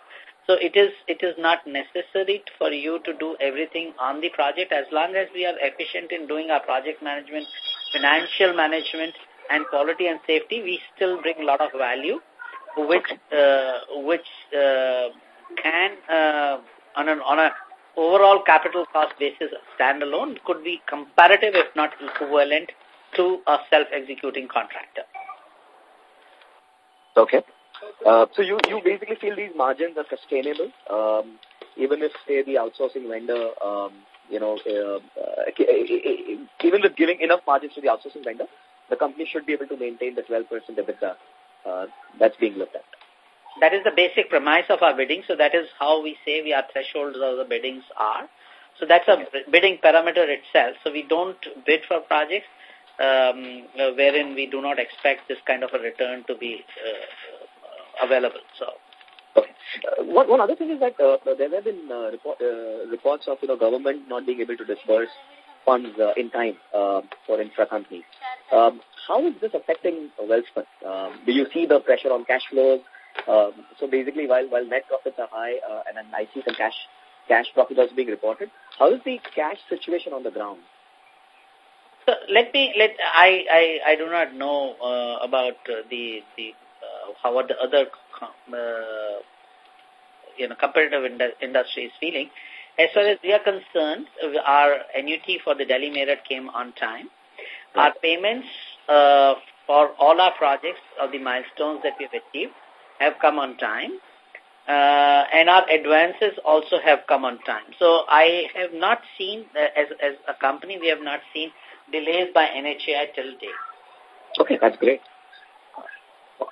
So it is it is not necessary for you to do everything on the project as long as we are efficient in doing our project management, financial management, and quality and safety. We still bring a lot of value, which uh, which uh, can, uh, on an on a overall capital cost basis standalone, could be comparative if not equivalent to a self-executing contractor. Okay. Uh, so you, you basically feel these margins are sustainable, um, even if, say, the outsourcing vendor, um, you know, uh, uh, even with giving enough margins to the outsourcing vendor, the company should be able to maintain the 12% EBITDA uh, that's being looked at. That is the basic premise of our bidding. So that is how we say we are thresholds of the biddings are. So that's a bidding parameter itself. So we don't bid for projects um, wherein we do not expect this kind of a return to be uh, available. So. Okay. Uh, one, one other thing is that uh, there have been uh, report, uh, reports of you know government not being able to disburse funds uh, in time uh, for infra companies. Um, how is this affecting Welspun? Um, do you see the pressure on cash flows? Um, so basically, while while net profits are high uh, and then I see some cash cash profit also being reported, how is the cash situation on the ground? So let me let I I I do not know uh, about uh, the the uh, how are the other uh, you know competitive ind industry is feeling. As far as we are concerned, our annuity for the Delhi Meerut came on time. Our payments uh, for all our projects of the milestones that we have achieved have come on time. Uh, and our advances also have come on time. So I have not seen, uh, as, as a company, we have not seen delays by NHAI till date. Okay, that's great.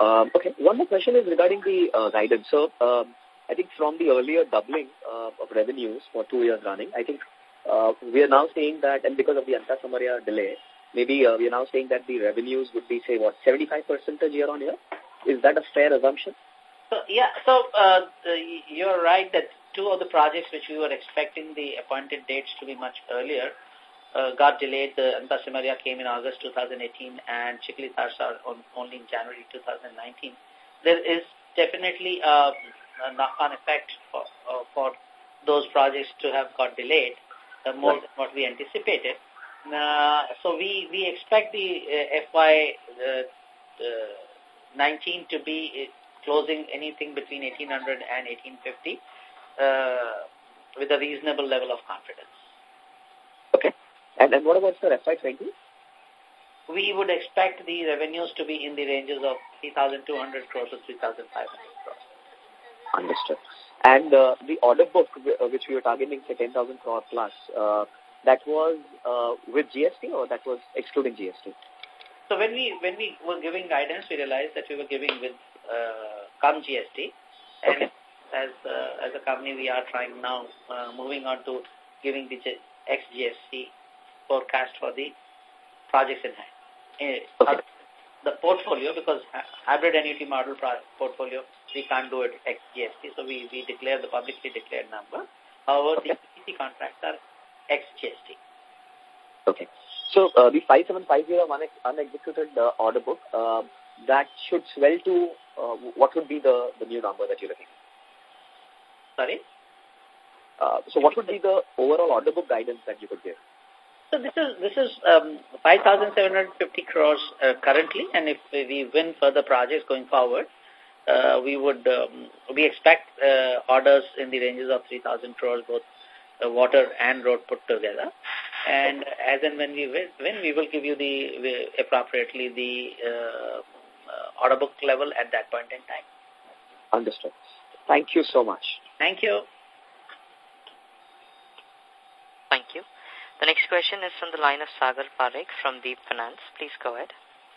Um, okay, one more question is regarding the uh, guidance. So um, I think from the earlier doubling uh, of revenues for two years running, I think uh, we are now seeing that, and because of the Aunta Simaria delay, maybe uh, we are now saying that the revenues would be, say, what, 75% year on year? Is that a fair assumption? So, yeah, so uh, you're right that two of the projects which we were expecting the appointed dates to be much earlier uh, got delayed. The Aunta Simaria came in August 2018 and Tharsa on, only in January 2019. There is definitely a, a knock-on effect for, uh, for those projects to have got delayed uh, more than what we anticipated. Uh, so we, we expect the uh, FY uh, uh, 19 to be uh, closing anything between 1800 and 1850 uh, with a reasonable level of confidence. Okay. And, and what about for FY20? We would expect the revenues to be in the ranges of 3,200 crores to 3,500 crores. Understood. And uh, the order book, which we were targeting, say 10,000 crore plus, uh, that was uh, with GST or that was excluding GST? So when we when we were giving guidance, we realized that we were giving with uh, come GST, and okay. as uh, as a company, we are trying now uh, moving on to giving the ex GST forecast for the projects in hand. Uh, okay. The portfolio, because hybrid annuity model portfolio, we can't do it ex GST, so we we declare the publicly declared number. However, okay. the EPC contracts are ex GST. Okay. So uh, the 5750 unexecuted uh, order book, uh, that should swell to, uh, what would be the, the new number that you're looking Sorry? Uh, so what would be the overall order book guidance that you could give? So this is this is um, 5,750 crores uh, currently, and if we win further projects going forward, uh, we would um, we expect uh, orders in the ranges of 3,000 crores, both uh, water and road put together. And as and when we win, we will give you the appropriately the uh, uh, order book level at that point in time. Understood. Thank you so much. Thank you. Thank you. The next question is from the line of Sagar Parekh from Deep Finance. Please go ahead.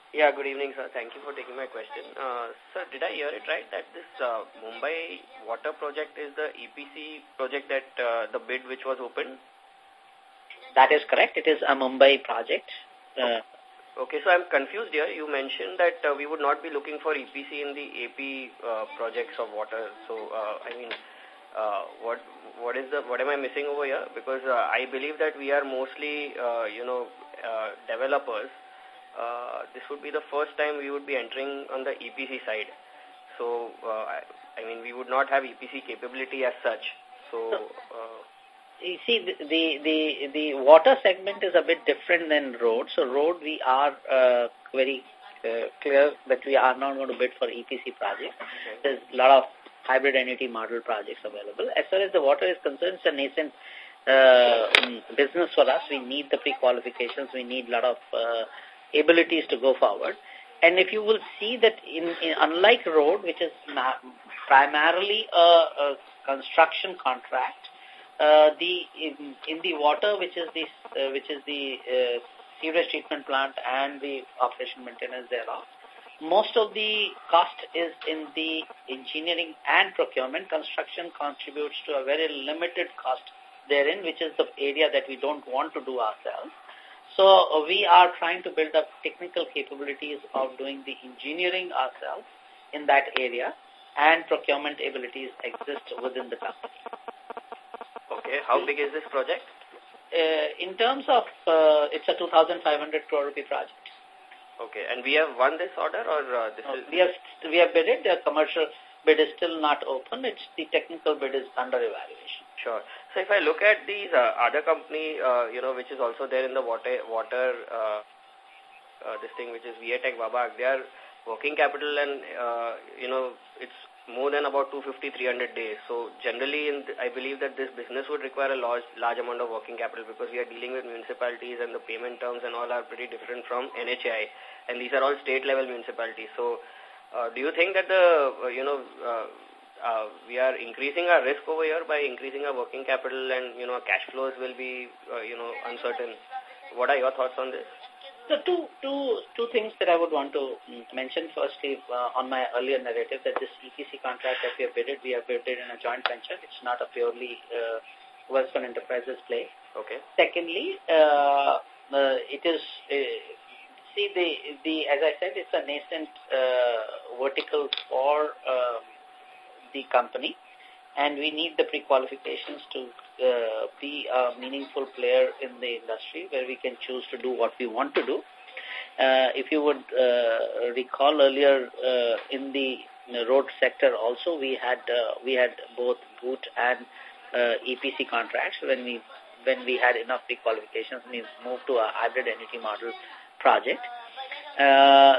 Yeah, good evening, sir. Thank you for taking my question. Uh, sir, did I hear it right that this uh, Mumbai water project is the EPC project that uh, the bid which was opened? That is correct. It is a Mumbai project. Uh, okay, so I'm confused here. You mentioned that uh, we would not be looking for EPC in the AP uh, projects of water. So, uh, I mean, uh, what what is the what am I missing over here? Because uh, I believe that we are mostly, uh, you know, uh, developers. Uh, this would be the first time we would be entering on the EPC side. So, uh, I, I mean, we would not have EPC capability as such. So, uh, you see, the, the, the, the water segment is a bit different than road. So road, we are uh, very uh, clear that we are not going to bid for EPC projects. Okay. There's a lot of hybrid annuity model projects available. As far as the water is concerned, it's a nascent uh, business for us. We need the pre-qualifications. We need a lot of uh, abilities to go forward. And if you will see that in, in unlike road, which is primarily a, a construction contract, uh, the in, in the water, which is the uh, which is the uh, sewage treatment plant and the operation maintenance thereof, most of the cost is in the engineering and procurement. Construction contributes to a very limited cost therein, which is the area that we don't want to do ourselves. So uh, we are trying to build up technical capabilities of doing the engineering ourselves in that area and procurement abilities exist within the company. Okay, how big is this project? Uh, in terms of, uh, it's a 2,500 crore rupee project. Okay, and we have won this order or uh, this no, is... We have, we have bidded, the commercial bid is still not open, it's the technical bid is under evaluation. Sure. So if I look at these uh, other company, uh, you know, which is also there in the water, water uh, uh, this thing, which is VA Tech Wabag, they are working capital and, uh, you know, it's more than about 250, 300 days. So generally, in I believe that this business would require a large, large amount of working capital because we are dealing with municipalities and the payment terms and all are pretty different from NHI. And these are all state-level municipalities. So uh, do you think that the, uh, you know, uh, uh, we are increasing our risk over here by increasing our working capital and, you know, cash flows will be, uh, you know, uncertain. What are your thoughts on this? So two, two, two things that I would want to mention. Firstly, uh, on my earlier narrative that this EPC contract that we have bidded, we have bidded in a joint venture. It's not a purely uh, Welspun Enterprises play. Okay. Secondly, uh, uh, it is, uh, see, the, the as I said, it's a nascent uh, vertical for uh, the company, and we need the pre-qualifications to uh, be a meaningful player in the industry where we can choose to do what we want to do. Uh, if you would uh, recall earlier uh, in the road sector also, we had uh, we had both boot and uh, EPC contracts when we when we had enough pre-qualifications, we moved to a hybrid annuity model project. Uh,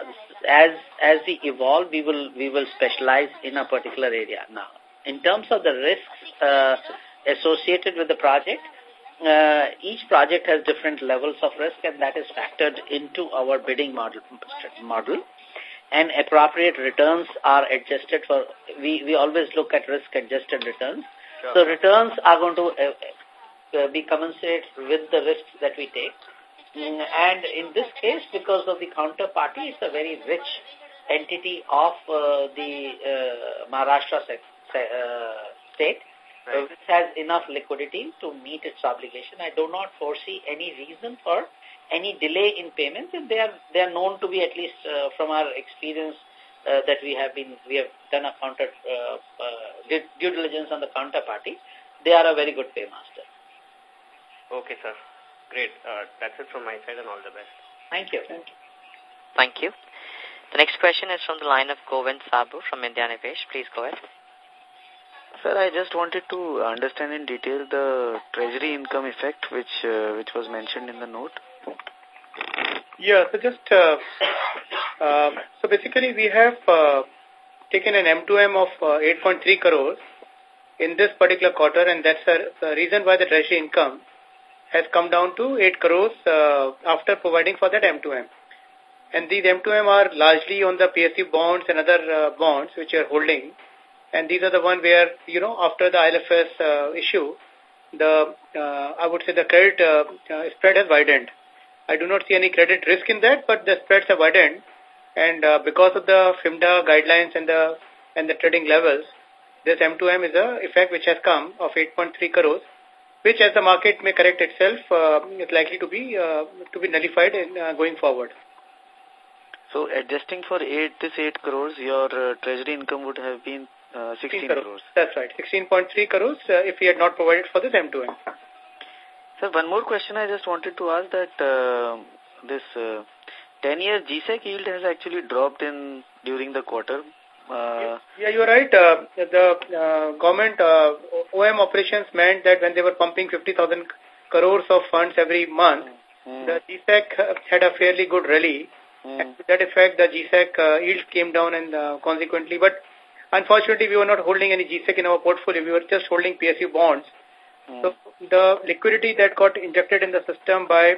as as we evolve, we will we will specialize in a particular area. Now, in terms of the risks uh, associated with the project, uh, each project has different levels of risk, and that is factored into our bidding model. model. And appropriate returns are adjusted for. We we always look at risk-adjusted returns. Sure. So returns are going to uh, uh, be commensurate with the risks that we take. And in this case, because of the counterparty, it's a very rich entity of uh, the uh, Maharashtra uh, state, right. which has enough liquidity to meet its obligation. I do not foresee any reason for any delay in payments. If they are they are known to be at least uh, from our experience uh, that we have been we have done a counter uh, uh, due diligence on the counterparty. They are a very good paymaster. Okay, sir. Great. Uh, that's it from my side and all the best. Thank you. Thank you. Thank you. The next question is from the line of Govind Sabu from India Nivesh. Please go ahead. Sir, I just wanted to understand in detail the treasury income effect which uh, which was mentioned in the note. Yeah, so just, uh, uh, so basically we have uh, taken an M2M of uh, 8.3 crores in this particular quarter and that's the reason why the treasury income has come down to 8 crores uh, after providing for that M2M. And these M2M are largely on the PSU bonds and other uh, bonds which are holding. And these are the one where, you know, after the ILFS uh, issue, the, I would say the credit spread has widened. I do not see any credit risk in that, but the spreads have widened. And because of the FIMMDA guidelines and the, and the trading levels, this M2M is a effect which has come of 8.3 crores which as the market may correct itself uh, is likely to be uh, to be nullified in, uh, going forward. So adjusting for 8 this 8 crores, your uh, treasury income would have been uh, 16 crores. crores. That's right, 16.3 crores uh, if we had not provided for this M2M. Sir, one more question I just wanted to ask that uh, this 10-year GSEC yield has actually dropped in during the quarter uh, yeah, you're right. Uh, the uh, government uh, OM operations meant that when they were pumping 50,000 crores of funds every month, mm. the GSEC had a fairly good rally. Mm. To that effect, the GSEC uh, yield came down and uh, consequently, but unfortunately, we were not holding any GSEC in our portfolio. We were just holding PSU bonds. Mm. So the liquidity that got injected in the system by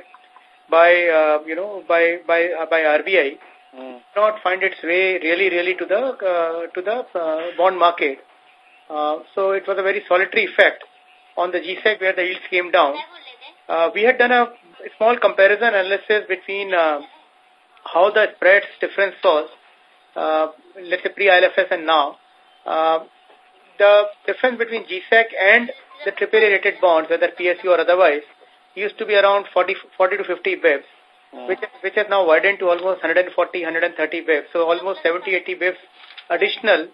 by uh, you know by by uh, by RBI mm. not find its way really, really to the uh, to the uh, bond market. Uh, so it was a very solitary effect on the GSEC where the yields came down. Uh, we had done a small comparison analysis between uh, how the spreads difference was, uh, let's say pre-ILFS and now. Uh, the difference between GSEC and the AAA rated bonds, whether PSU or otherwise, used to be around 40, 40 to 50 bips which, which has now widened to almost 140, 130 bips. So almost 70, 80 bips additional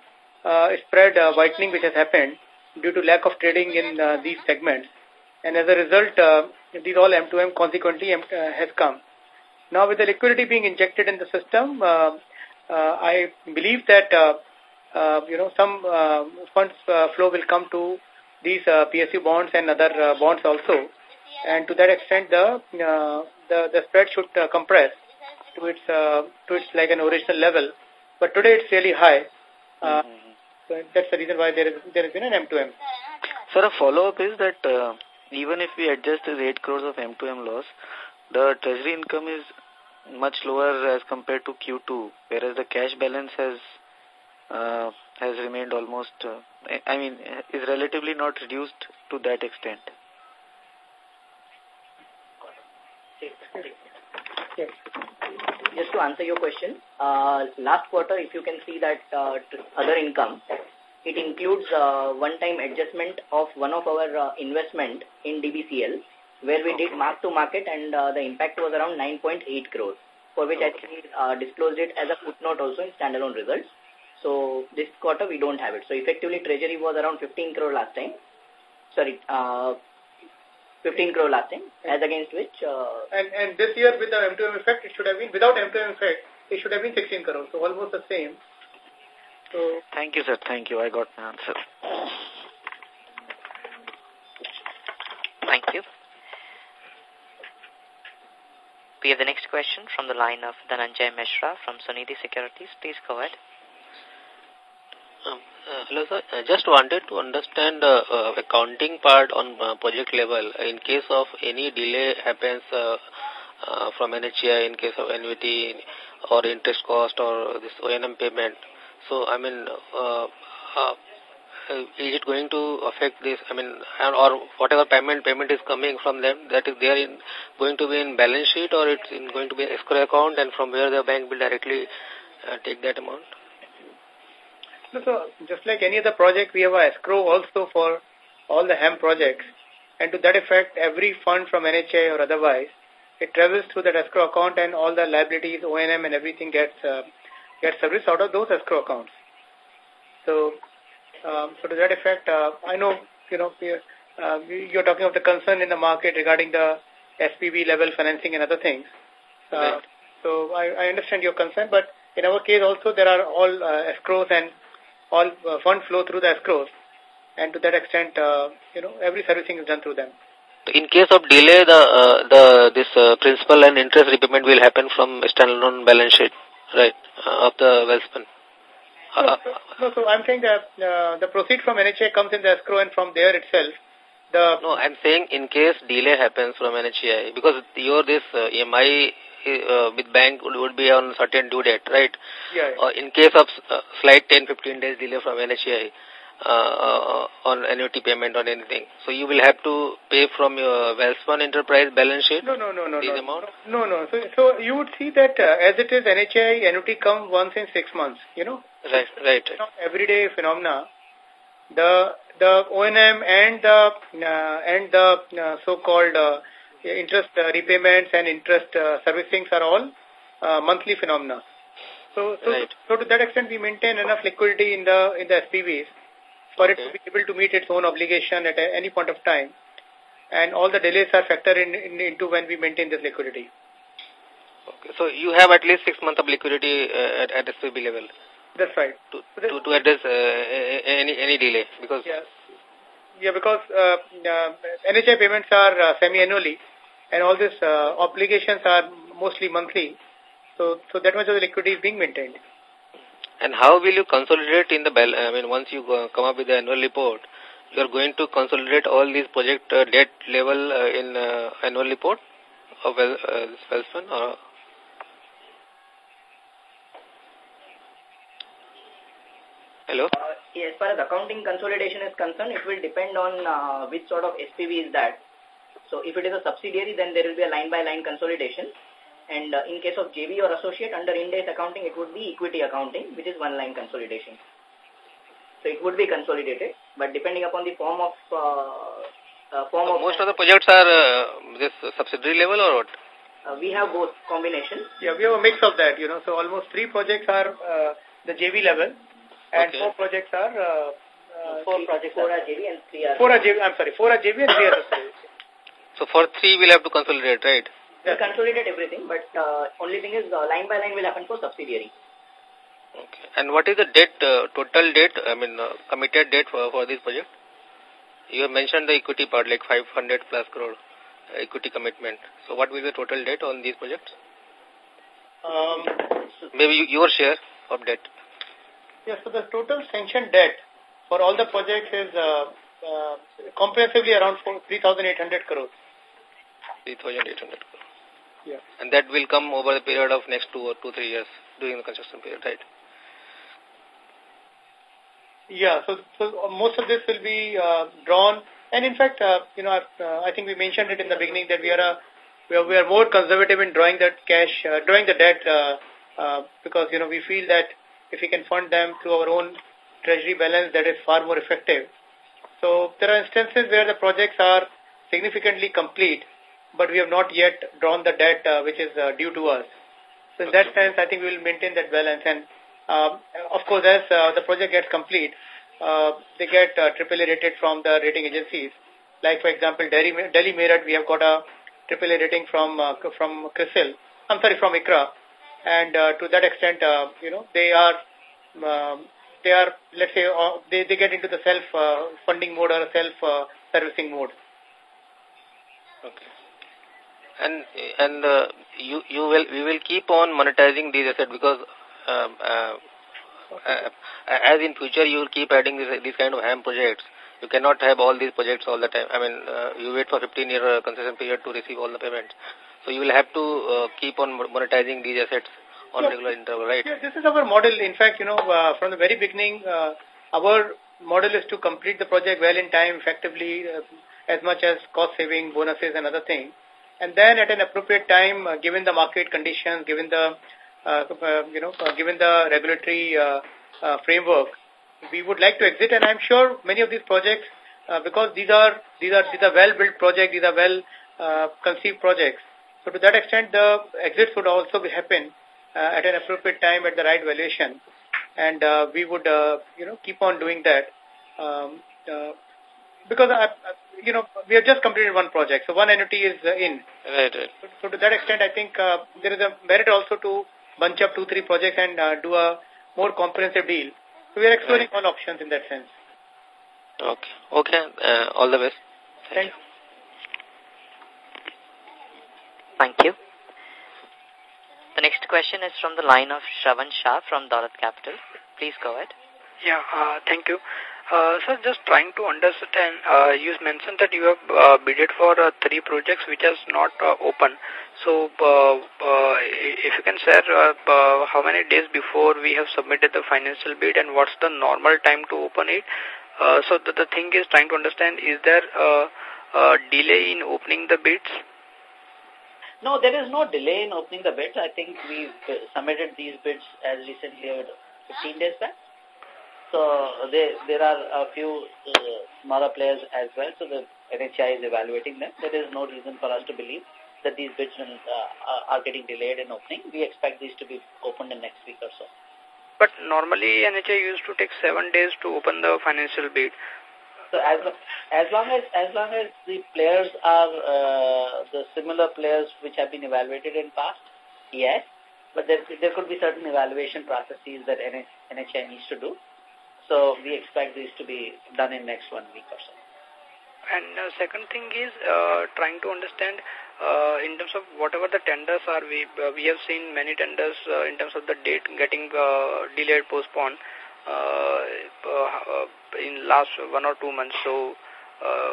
uh, spread uh, widening which has happened due to lack of trading in uh, these segments. And as a result, uh, these all M2M consequently uh, has come. Now with the liquidity being injected in the system, uh, uh, I believe that, uh, uh, you know, some uh, funds uh, flow will come to these uh, PSU bonds and other uh, bonds also. And to that extent, the uh, the, the spread should uh, compress to its, uh, to its like an original level. But today it's really high. Uh, mm -hmm. so that's the reason why there, is, there has been an M2M. Sir, a follow-up is that uh, even if we adjust the 8 crores of M2M loss, the treasury income is much lower as compared to Q2, whereas the cash balance has uh, has remained almost, uh, I mean, is relatively not reduced to that extent. Yes. Just to answer your question, uh, last quarter, if you can see that uh, other income, it includes uh, one-time adjustment of one of our uh, investment in DBCL, where we did mark to market and uh, the impact was around 9.8 crores. for which I think we uh, disclosed it as a footnote also in standalone results. So this quarter we don't have it. So effectively treasury was around 15 crore last time. Sorry, uh, 15 crore last time, as against which... Uh, and, and this year with the M2M effect, it should have been, without M2M effect, it should have been 16 crore. So almost the same. So Thank you, sir. Thank you. I got my answer. Thank you. We have the next question from the line of Dhananjay Mishra from Sunidhi Securities. Please go ahead. Um, uh, hello, sir. I just wanted to understand the uh, accounting part on uh, project level. In case of any delay happens uh, uh, from NHAI, in case of annuity or interest cost or this O&M payment. So, I mean, uh, uh, is it going to affect this? I mean, or whatever payment payment is coming from them, that is there in going to be in balance sheet or it's in going to be escrow account, and from where the bank will directly uh, take that amount? So, just like any other project, we have a escrow also for all the HAM projects. And to that effect, every fund from NHAI or otherwise, it travels through that escrow account and all the liabilities, O&M and everything gets, uh, gets serviced out of those escrow accounts. So, um, so to that effect, uh, I know, you know, uh, you're talking of the concern in the market regarding the SPV level financing and other things. Uh, right. So I, I understand your concern, but in our case also there are all uh, escrows and all uh, fund flow through the escrows. And to that extent, uh, you know, every servicing is done through them. In case of delay, the uh, the this uh, principal and interest repayment will happen from standalone balance sheet, right, uh, of the Welspun. Uh, no, so, no, so I'm saying that uh, the proceed from NHA comes in the escrow and from there itself. The no, I'm saying in case delay happens from NHA, because your this uh, EMI uh, with bank would, would be on certain due date, right? Yeah. Uh, in case of uh, slight 10-15 days delay from NHAI uh, uh, on annuity payment or anything, so you will have to pay from your Welspun Enterprise balance sheet? No, no, no, no. No, amount? No, no. So, so you would see that uh, as it is NHAI annuity comes once in six months, you know? Right, right. You know, everyday phenomena. The the O&M and the and the uh, so-called uh, interest uh, repayments and interest uh, servicings are all uh, monthly phenomena. So, so, right. so to that extent, we maintain enough liquidity in the in the SPVs for okay. it to be able to meet its own obligation at a, any point of time, and all the delays are factored in, in into when we maintain this liquidity. Okay, so you have at least six months of liquidity uh, at, at SPV level. That's right. To to, to address uh, any any delay because. Yeah. Yeah, because uh, uh, NHI payments are uh, semi-annually and all these uh, obligations are mostly monthly. So, so that much of the liquidity is being maintained. And how will you consolidate in the, I mean, once you come up with the annual report, you are going to consolidate all these project uh, debt level uh, in uh, annual report of well, uh, or Hello? As far as accounting consolidation is concerned, it will depend on uh, which sort of SPV is that. So if it is a subsidiary, then there will be a line-by-line -line consolidation. And uh, in case of JV or associate, under Ind AS accounting, it would be equity accounting, which is one-line consolidation. So it would be consolidated, but depending upon the form of... Uh, uh, form so of most of the projects are uh, this subsidiary level or what? Uh, we have both combinations. Yeah, we have a mix of that, you know. So almost three projects are uh, the JV level and okay. four projects are... Uh, uh, four projects four are JV and three are... Four are JV, I'm sorry, four are JV and three are. So for three, we'll have to consolidate, right? We will consolidate everything, but uh, only thing is uh, line by line will happen for subsidiary. Okay. And what is the debt, uh, total debt, I mean, uh, committed debt for, for this project? You have mentioned the equity part, like 500 plus crore uh, equity commitment. So what will be the total debt on these projects? Um, Maybe your share of debt. Yes, so the total sanctioned debt for all the projects is uh, uh, comprehensively around 3,800 crores. 3,800 crores. Yeah. And that will come over the period of next two or two, three years during the construction period, right? Yeah, so, so most of this will be uh, drawn. And in fact, uh, you know, uh, I think we mentioned it in the beginning that we are a, we are, we are more conservative in drawing that cash, uh, drawing the debt, uh, uh, because, you know, we feel that if we can fund them through our own treasury balance, that is far more effective. So there are instances where the projects are significantly complete, but we have not yet drawn the debt uh, which is uh, due to us. So in that sense, I think we will maintain that balance. And um, of course, as uh, the project gets complete, uh, they get uh, AAA rated from the rating agencies. Like, for example, Delhi, Delhi Meerut, we have got a AAA rating from uh, from CRISIL. I'm sorry, from ICRA. And uh, to that extent, uh, you know, they are, um, they are, let's say, uh, they, they get into the self-funding uh, mode or self-servicing mode. Okay. And and uh, you you will we will keep on monetizing these assets because um, uh, uh, as in future you will keep adding this, these kind of HAM projects. You cannot have all these projects all the time. I mean, uh, you wait for 15 year uh, concession period to receive all the payments. So you will have to uh, keep on monetizing these assets on yeah. regular interval, right? Yeah, this is our model. In fact, you know, uh, from the very beginning, uh, our model is to complete the project well in time, effectively, uh, as much as cost saving, bonuses and other things. And then at an appropriate time, uh, given the market conditions, given the uh, uh, you know, uh, given the regulatory uh, uh, framework, we would like to exit. And I'm sure many of these projects, uh, because these are these are these are well built projects, these are well uh, conceived projects. So to that extent, the exits would also be happen uh, at an appropriate time at the right valuation, and uh, we would uh, you know keep on doing that. Um, uh, because I, you know we have just completed one project, so one entity is uh, in. Right, right. So, so to that extent, I think uh, there is a merit also to bunch up two, three projects and uh, do a more comprehensive deal. So we are exploring right. all options in that sense. Okay. Okay. Uh, all the best. Thank, Thank you. Thank you. The next question is from the line of Shravan Shah from Dolat Capital. Please go ahead. Yeah, uh, thank you. Uh, so just trying to understand, uh, you mentioned that you have uh, bidded for uh, three projects which is not open. So uh, uh, if you can share how many days before we have submitted the financial bid and what's the normal time to open it. So the, the thing is trying to understand, is there uh, a delay in opening the bids? No, there is no delay in opening the bids. I think we submitted these bids as recently as 15 days back. So there, there are a few uh, smaller players as well. So the NHAI is evaluating them. There is no reason for us to believe that these bids uh, are getting delayed in opening. We expect these to be opened in next week or so. But normally NHAI used to take seven days to open the financial bid. So as as long as as long as the players are uh, the similar players which have been evaluated in past, yes. But there there could be certain evaluation processes that NHAI needs to do. So we expect these to be done in next one week or so. And uh, second thing is uh, trying to understand uh, in terms of whatever the tenders are, we uh, we have seen many tenders uh, in terms of the date getting uh, delayed, postponed uh, uh, in last one or two months. So uh,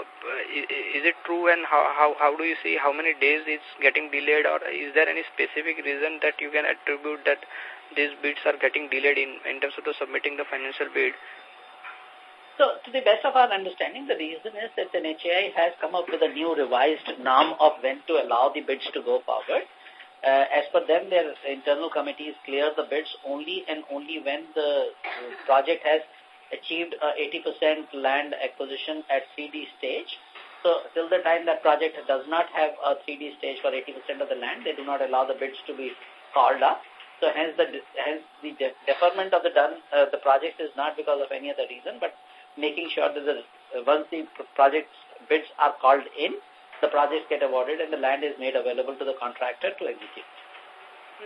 is, is it true and how, how, how do you see how many days it's getting delayed or is there any specific reason that you can attribute that these bids are getting delayed in, in terms of the submitting the financial bid? So, to the best of our understanding, the reason is that the NHAI has come up with a new revised norm of when to allow the bids to go forward. Uh, as per them, their internal committees clear the bids only and only when the project has achieved a 80% land acquisition at 3D stage. So, till the time that project does not have a 3D stage for 80% of the land, they do not allow the bids to be called up. So hence the hence the deferment of the done uh, the project is not because of any other reason, but making sure that the, uh, once the project bids are called in, the projects get awarded and the land is made available to the contractor to execute.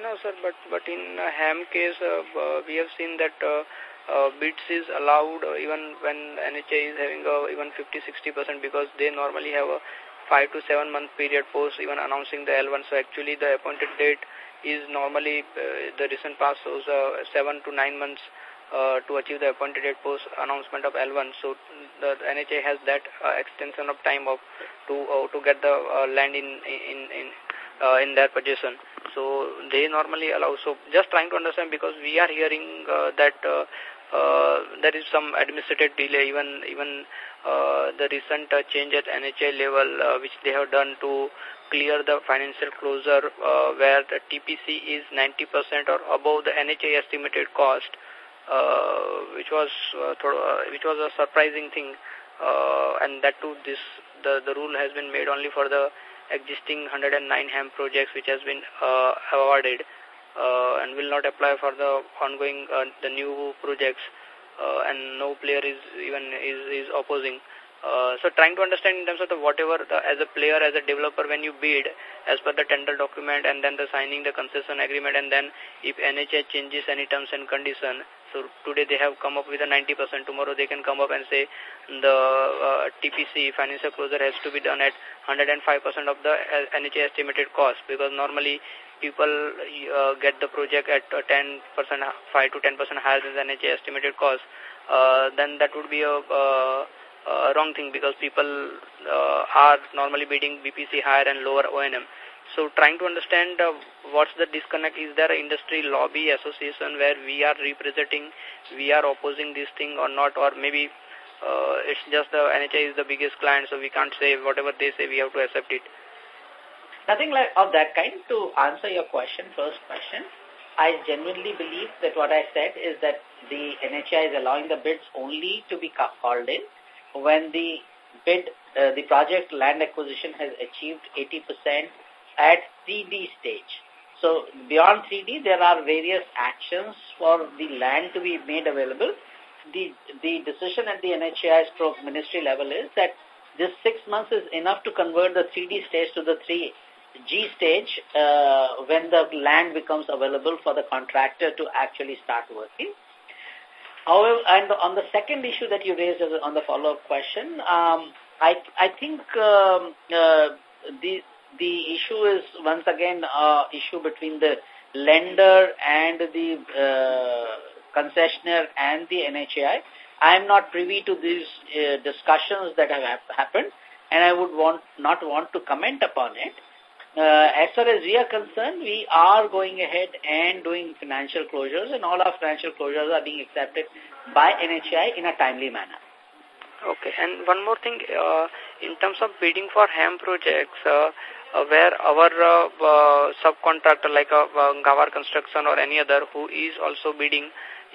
No, sir, but but in a HAM case, uh, uh, we have seen that uh, uh, bids is allowed uh, even when NHAI is having uh, even 50-60% because they normally have a five to seven month period post even announcing the L1. So actually the appointed date is normally uh, the recent past shows uh, seven to nine months uh, to achieve the appointed date post announcement of L1. So the NHAI has that uh, extension of time of to uh, to get the uh, land in in in uh, in their possession. So they normally allow. So just trying to understand because we are hearing uh, that uh, uh, there is some administrative delay. Even even uh, the recent uh, change at NHAI level, uh, which they have done to clear the financial closure uh, where the TPC is 90% or above the NHAI estimated cost, uh, which was uh, which was a surprising thing, uh, and that too this the the rule has been made only for the existing 109 HAM projects which has been awarded. Uh, and will not apply for the ongoing, uh, the new projects, uh, and no player is even is, is opposing. Uh, so trying to understand in terms of the whatever the, as a player, as a developer, when you bid as per the tender document and then the signing the concession agreement and then if NHAI changes any terms and condition, so today they have come up with a 90%, tomorrow they can come up and say the uh, TPC, financial closure has to be done at 105% of the NHAI estimated cost. Because normally people uh, get the project at 10%, 5 to 10% higher than the NHAI estimated cost, uh, then that would be a uh, uh, wrong thing because people uh, are normally bidding BPC higher and lower O&M. So trying to understand uh, what's the disconnect, is there an industry lobby association where we are representing, we are opposing this thing or not, or maybe uh, it's just the NHAI is the biggest client, so we can't say whatever they say, we have to accept it. Nothing like of that kind. To answer your question, first question, I genuinely believe that what I said is that the NHAI is allowing the bids only to be called in when the bid, uh, the project land acquisition has achieved 80% at 3D stage. So beyond 3D, there are various actions for the land to be made available. The, the decision at the NHAI stroke ministry level is that this six months is enough to convert the 3D stage to the 3G stage uh, when the land becomes available for the contractor to actually start working. However, and on the second issue that you raised on the follow-up question, um, I, I think um, uh, the, the issue is once again uh, issue between the lender and the uh, concessionaire and the NHAI. I am not privy to these uh, discussions that have happened and I would want not want to comment upon it. Uh, as far as we are concerned, we are going ahead and doing financial closures and all our financial closures are being accepted by NHAI in a timely manner. Okay, and one more thing, uh, in terms of bidding for HAM projects, uh, uh, where our uh, uh, subcontractor like uh, uh, Gawar Construction or any other who is also bidding,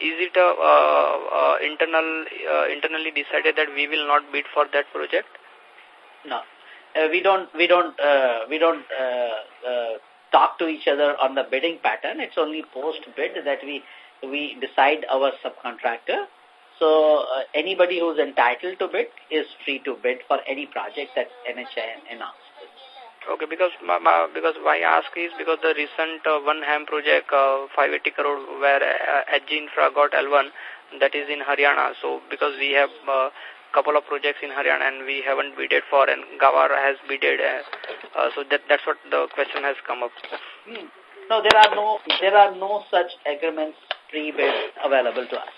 is it uh, uh, internal, uh, internally decided that we will not bid for that project? No uh, we don't we don't uh, we don't uh, uh, talk to each other on the bidding pattern. It's only post bid that we we decide our subcontractor. So uh, anybody who's entitled to bid is free to bid for any project that NHAI announced. Okay, because my, my, because why I ask is because the recent uh, one HAM project, uh, 580 crore, where uh, HG Infra got L1, that is in Haryana. So because we have uh, couple of projects in Haryana and we haven't bidded for and Gawar has bidded. Uh, uh, so that that's what the question has come up. Hmm. No, there are no there are no such agreements pre-bid available to us.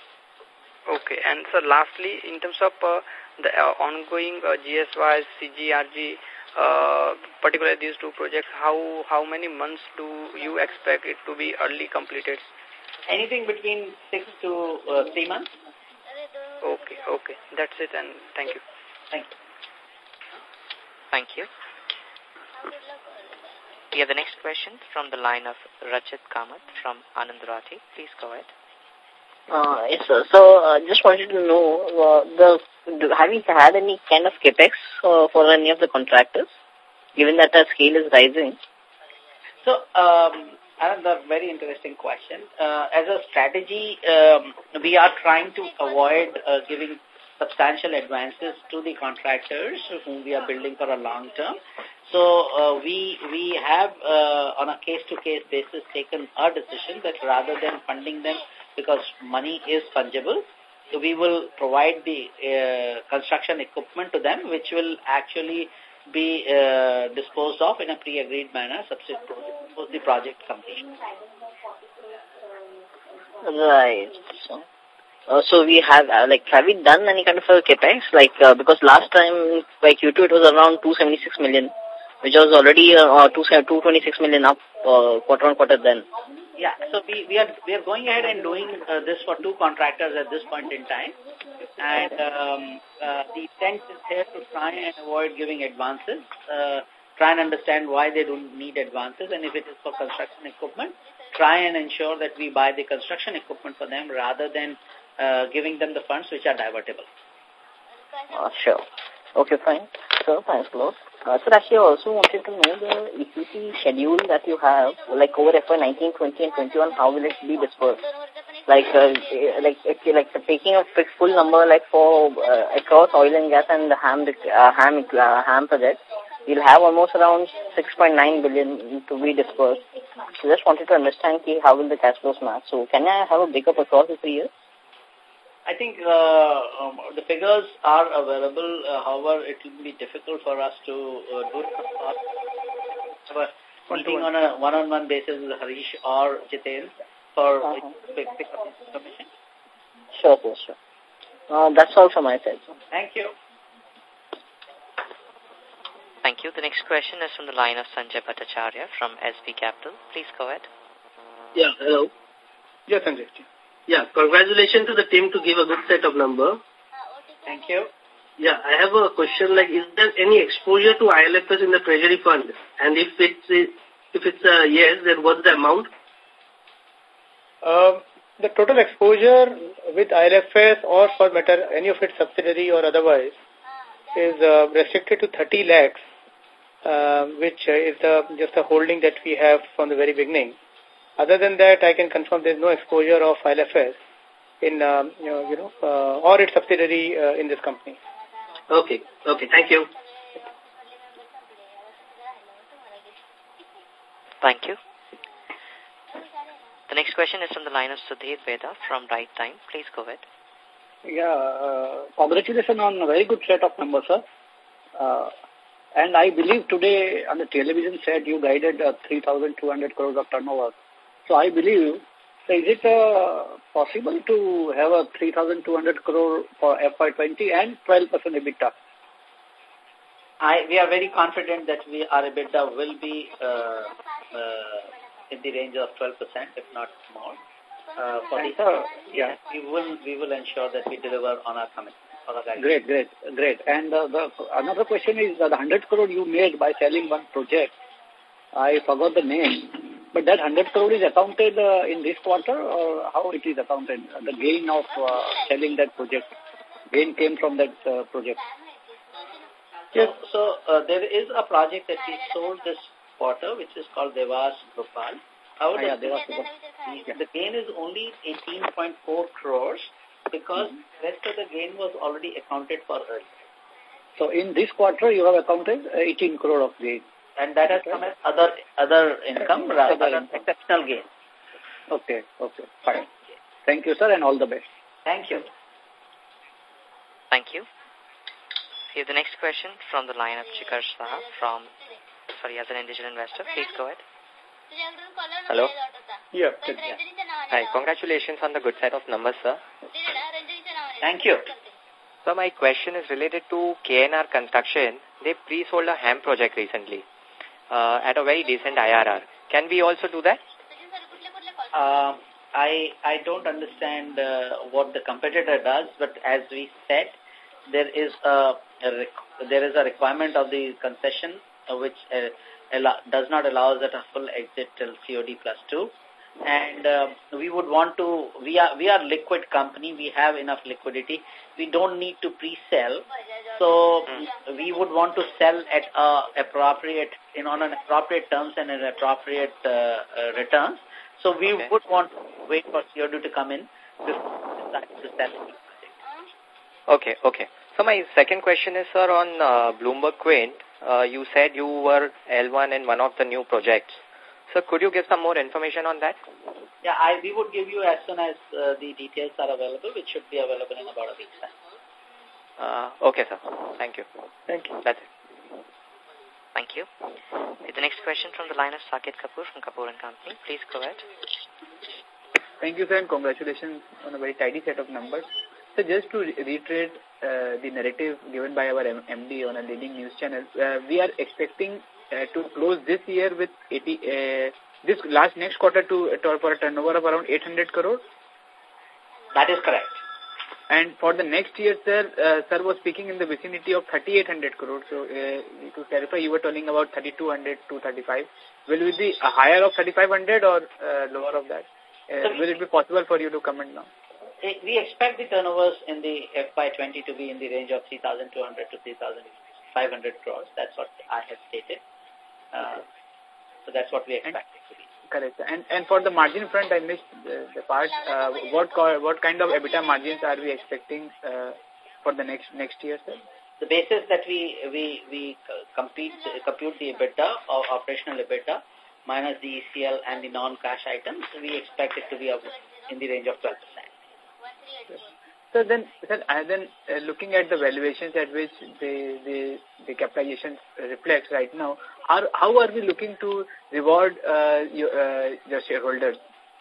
Okay, and so lastly, in terms of uh, the uh, ongoing uh, GSY, CGRG, uh, particularly these two projects, how how many months do you expect it to be early completed? Anything between six to uh, three months. Okay, okay. That's it and thank you. Thank you. Thank you. We have the next question from the line of Rachit Kamath from Anand Rathi. Please go ahead. Uh, yes, sir. So, uh, just wanted to know, uh, the do, have you had any kind of capex uh, for any of the contractors, given that the scale is rising? So, um, Another very interesting question. Uh, as a strategy, um, we are trying to avoid uh, giving substantial advances to the contractors whom we are building for a long term. So uh, we we have uh, on a case-to-case -case basis taken a decision that rather than funding them because money is fungible, so we will provide the uh, construction equipment to them which will actually be uh, disposed of in a pre-agreed manner to the project completion. Right. So, uh, so we have, uh, like, have we done any kind of a capex? Like, because last time, by Q2, it was around 276 million, which was already uh, 226 million up quarter on quarter then. Yeah, so we, we are we are going ahead and doing uh, this for two contractors at this point in time. And um, uh, the intent is here to try and avoid giving advances, uh, try and understand why they don't need advances, and if it is for construction equipment, try and ensure that we buy the construction equipment for them rather than uh, giving them the funds which are divertible. Sure. Okay, fine. So, thanks a. Uh, sir, actually, I also wanted to know the equity schedule that you have, like over FY 19, 20, and 21, how will it be dispersed? Like, uh, like, like taking a fixed full number, like for uh, across oil and gas and the ham, uh, ham, uh, ham project, you'll have almost around 6.9 billion to be dispersed. So just wanted to understand how will the cash flows match. So can I have a breakup across the three years? I think uh, um, the figures are available. Uh, however, it will be difficult for us to uh, do it. But meeting on a one-on-one -on -one basis with Harish or Jiten for uh -huh. pick, pick up information. Sure, sure, sure. Uh, that's all from my side. Thank you. Thank you. The next question is from the line of Sanjay Bhattacharya from SB Capital. Please go ahead. Yeah, hello. Yes, Sanjay. Yeah, congratulations to the team to give a good set of number. Thank you. Yeah, I have a question like, is there any exposure to ILFS in the treasury fund? And if it's, if it's a yes, then what's the amount? Uh, the total exposure with ILFS or for matter any of its subsidiary or otherwise is uh, restricted to 30 lakhs, uh, which is the, just a holding that we have from the very beginning. Other than that, I can confirm there is no exposure of ILFS in, um, you know, you know uh, or its subsidiary uh, in this company. Okay. Okay. Thank you. Thank you. The next question is from the line of Sudhir Veda from Right Time. Please go ahead. Yeah, uh, congratulations on a very good set of numbers, sir. Uh, and I believe today on the television set you guided uh, 3,200 crores of turnover. So I believe, so is it uh, possible to have a 3,200 crore for FY20 and 12% EBITDA? I, we are very confident that we, our EBITDA will be uh, uh, in the range of 12%, if not more. Uh, for the, uh, yeah. we will we will ensure that we deliver on our commitment. Great, great, great. And uh, the another question is uh, the 100 crore you made by selling one project. I forgot the name. But that 100 crore is accounted uh, in this quarter or how it is accounted? The gain of uh, selling that project. Gain came from that uh, project. Yes, so uh, there is a project that we sold this quarter which is called Dewas Bhopal. However, ah, yeah, Dewas the, the gain is only 18.4 crores because mm -hmm. rest of the gain was already accounted for earlier. So in this quarter you have accounted 18 crore of gain and that has come as other other income rather than exceptional gain. Okay, okay, fine. Thank you, sir, and all the best. Thank you. Thank you. Here's the next question from the line of Chikar Saha from, sorry, as an individual investor. Please go ahead. Hello. Yeah. Hi, congratulations on the good set of numbers, sir. Thank you. So my question is related to KNR Construction. They pre-sold a HAM project recently uh, at a very decent IRR. Can we also do that? Uh, I I don't understand uh, what the competitor does, but as we said, there is a, a there is a requirement of the concession uh, which uh, does not allow us a full exit till COD plus two and uh, we would want to we are we are liquid company we have enough liquidity we don't need to pre-sell so we would want to sell at uh, appropriate in on an appropriate terms and an appropriate uh, uh, returns so we okay. would want to wait for COD to come in before we to sell it. Okay, okay. So my second question is, sir, on uh, Bloomberg Quint, uh, you said you were L1 in one of the new projects. So could you give some more information on that? Yeah, I, we would give you as soon as uh, the details are available, which should be available in about a week's time. Uh, okay, sir. Thank you. Thank you. That's it. Thank you. The next question from the line of Saket Kapoor from Kapoor and Company. Please go ahead. Thank you, sir, and congratulations on a very tidy set of numbers. So just to reiterate uh, the narrative given by our MD on a leading news channel, uh, we are expecting uh, to close this year with 80, uh, this last next quarter to, to for a turnover of around 800 crore? That is correct. And for the next year, sir, uh, sir was speaking in the vicinity of 3,800 crore. So, uh, to clarify, you were telling about 3,200 to 35. Will it be a higher of 3,500 or uh, lower of that? Uh, will it be possible for you to comment now? We expect the turnovers in the FY20 to be in the range of 3,200 to 3,500 crores. That's what I have stated. Uh, so that's what we expect to. Correct. And and for the margin front, I missed the, the part. Uh, what what kind of EBITDA margins are we expecting uh, for the next next year, sir? The basis that we we we compete compute the EBITDA or operational EBITDA minus the ECL and the non-cash items, we expect it to be in the range of 12 percent. So then, then, then uh, looking at the valuations at which the, the, the capitalization reflects right now, are, how are we looking to reward uh, your, uh, your shareholders?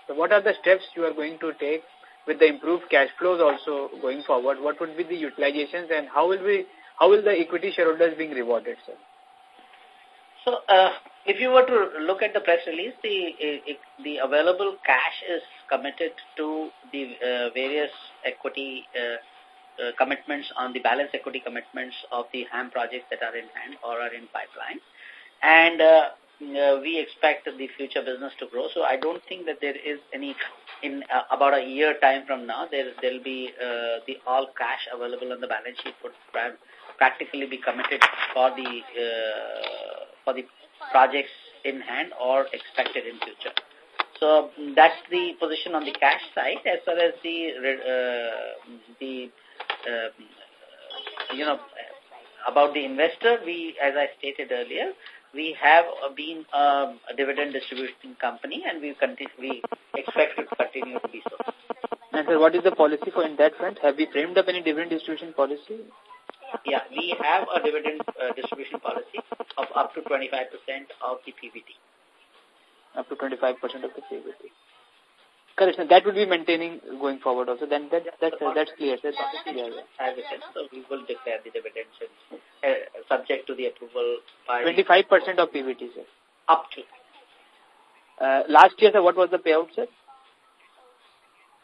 So what are the steps you are going to take with the improved cash flows also going forward? What would be the utilizations and how will we, how will the equity shareholders being rewarded, sir? So, uh, if you were to look at the press release, the uh, the available cash is committed to the uh, various equity uh, commitments on the balance equity commitments of the HAM projects that are in hand or are in pipeline. And uh, we expect the future business to grow. So I don't think that there is any, in about a year time from now, there will be uh, the all cash available on the balance sheet would practically be committed for the for the projects in hand or expected in future. So that's the position on the cash side. As far as the uh, the uh, you know about the investor, we as I stated earlier, we have been a dividend distributing company, and we continue we expect to continue to be so. And sir, what is the policy for in that front? Have we framed up any dividend distribution policy? Yeah, we have a dividend uh, distribution policy of up to 25% of the PBT. Up to 25% of the PBT. Correct. That would be maintaining going forward also. Then that, that, uh, that's clear, sir. That's clear. As it is, so we will declare the dividends uh, subject to the approval by... 25% of PBT, sir. Up to. Uh, last year, sir, what was the payout, sir?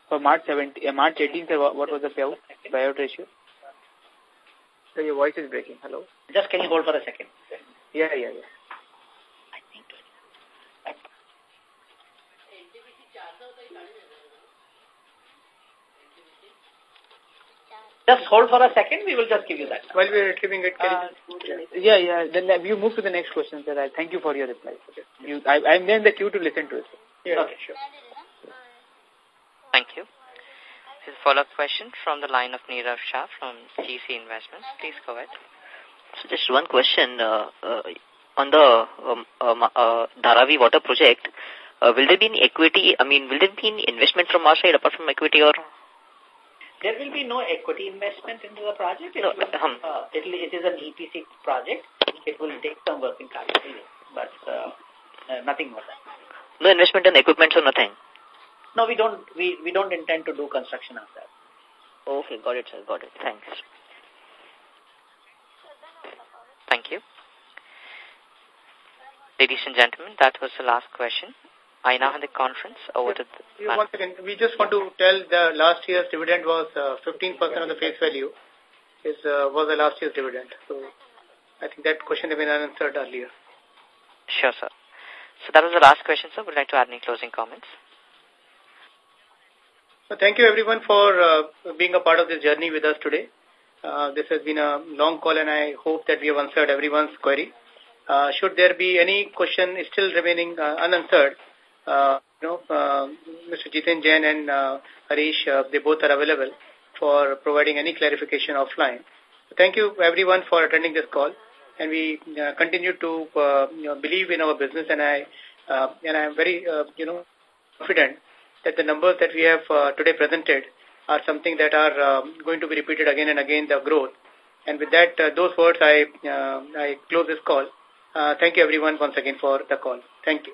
For March 17, uh, March 18, sir, what, what was the payout, payout ratio? So your voice is breaking. Hello? Just can you hold for a second? Yeah, yeah, yeah. Just hold for a second. We will just give you that. While we are retrieving it, uh, yeah, yeah. Then you move to the next question, sir. I thank you for your reply. Okay. You, I, I'm in the queue to listen to it. Yeah. Okay, sure. Thank you. His follow-up question from the line of Nirav Shah from GeeCee Investments. Please go ahead. So just one question. Uh, uh, on the um, um, uh, Dharavi water project, uh, will there be any equity, I mean, will there be any investment from our side apart from equity or? There will be no equity investment into the project. It, no, will, um, uh, it, it is an EPC project. It will take some working capital, but uh, uh, nothing more than No investment in equipment or nothing? No, we don't. We we don't intend to do construction of that. Okay, got it, sir. Got it. Thanks. Thank you. Ladies and gentlemen, that was the last question. I now have the conference over to the Once again, we just want to tell the last year's dividend was 15% uh, of the face value is uh, was the last year's dividend. So I think that question had been answered earlier. Sure, sir. So that was the last question, sir. Would like to add any closing comments? Thank you everyone for uh, being a part of this journey with us today. Uh, this has been a long call and I hope that we have answered everyone's query. Uh, should there be any question still remaining uh, unanswered, uh, you know, uh, Mr. Jiten Jain and uh, Harish, uh, they both are available for providing any clarification offline. So thank you everyone for attending this call and we uh, continue to uh, you know, believe in our business and I uh, and I am very uh, you know confident that the numbers that we have uh, today presented are something that are um, going to be repeated again and again, the growth. And with that, uh, those words, I, uh, I close this call. Uh, thank you everyone once again for the call. Thank you.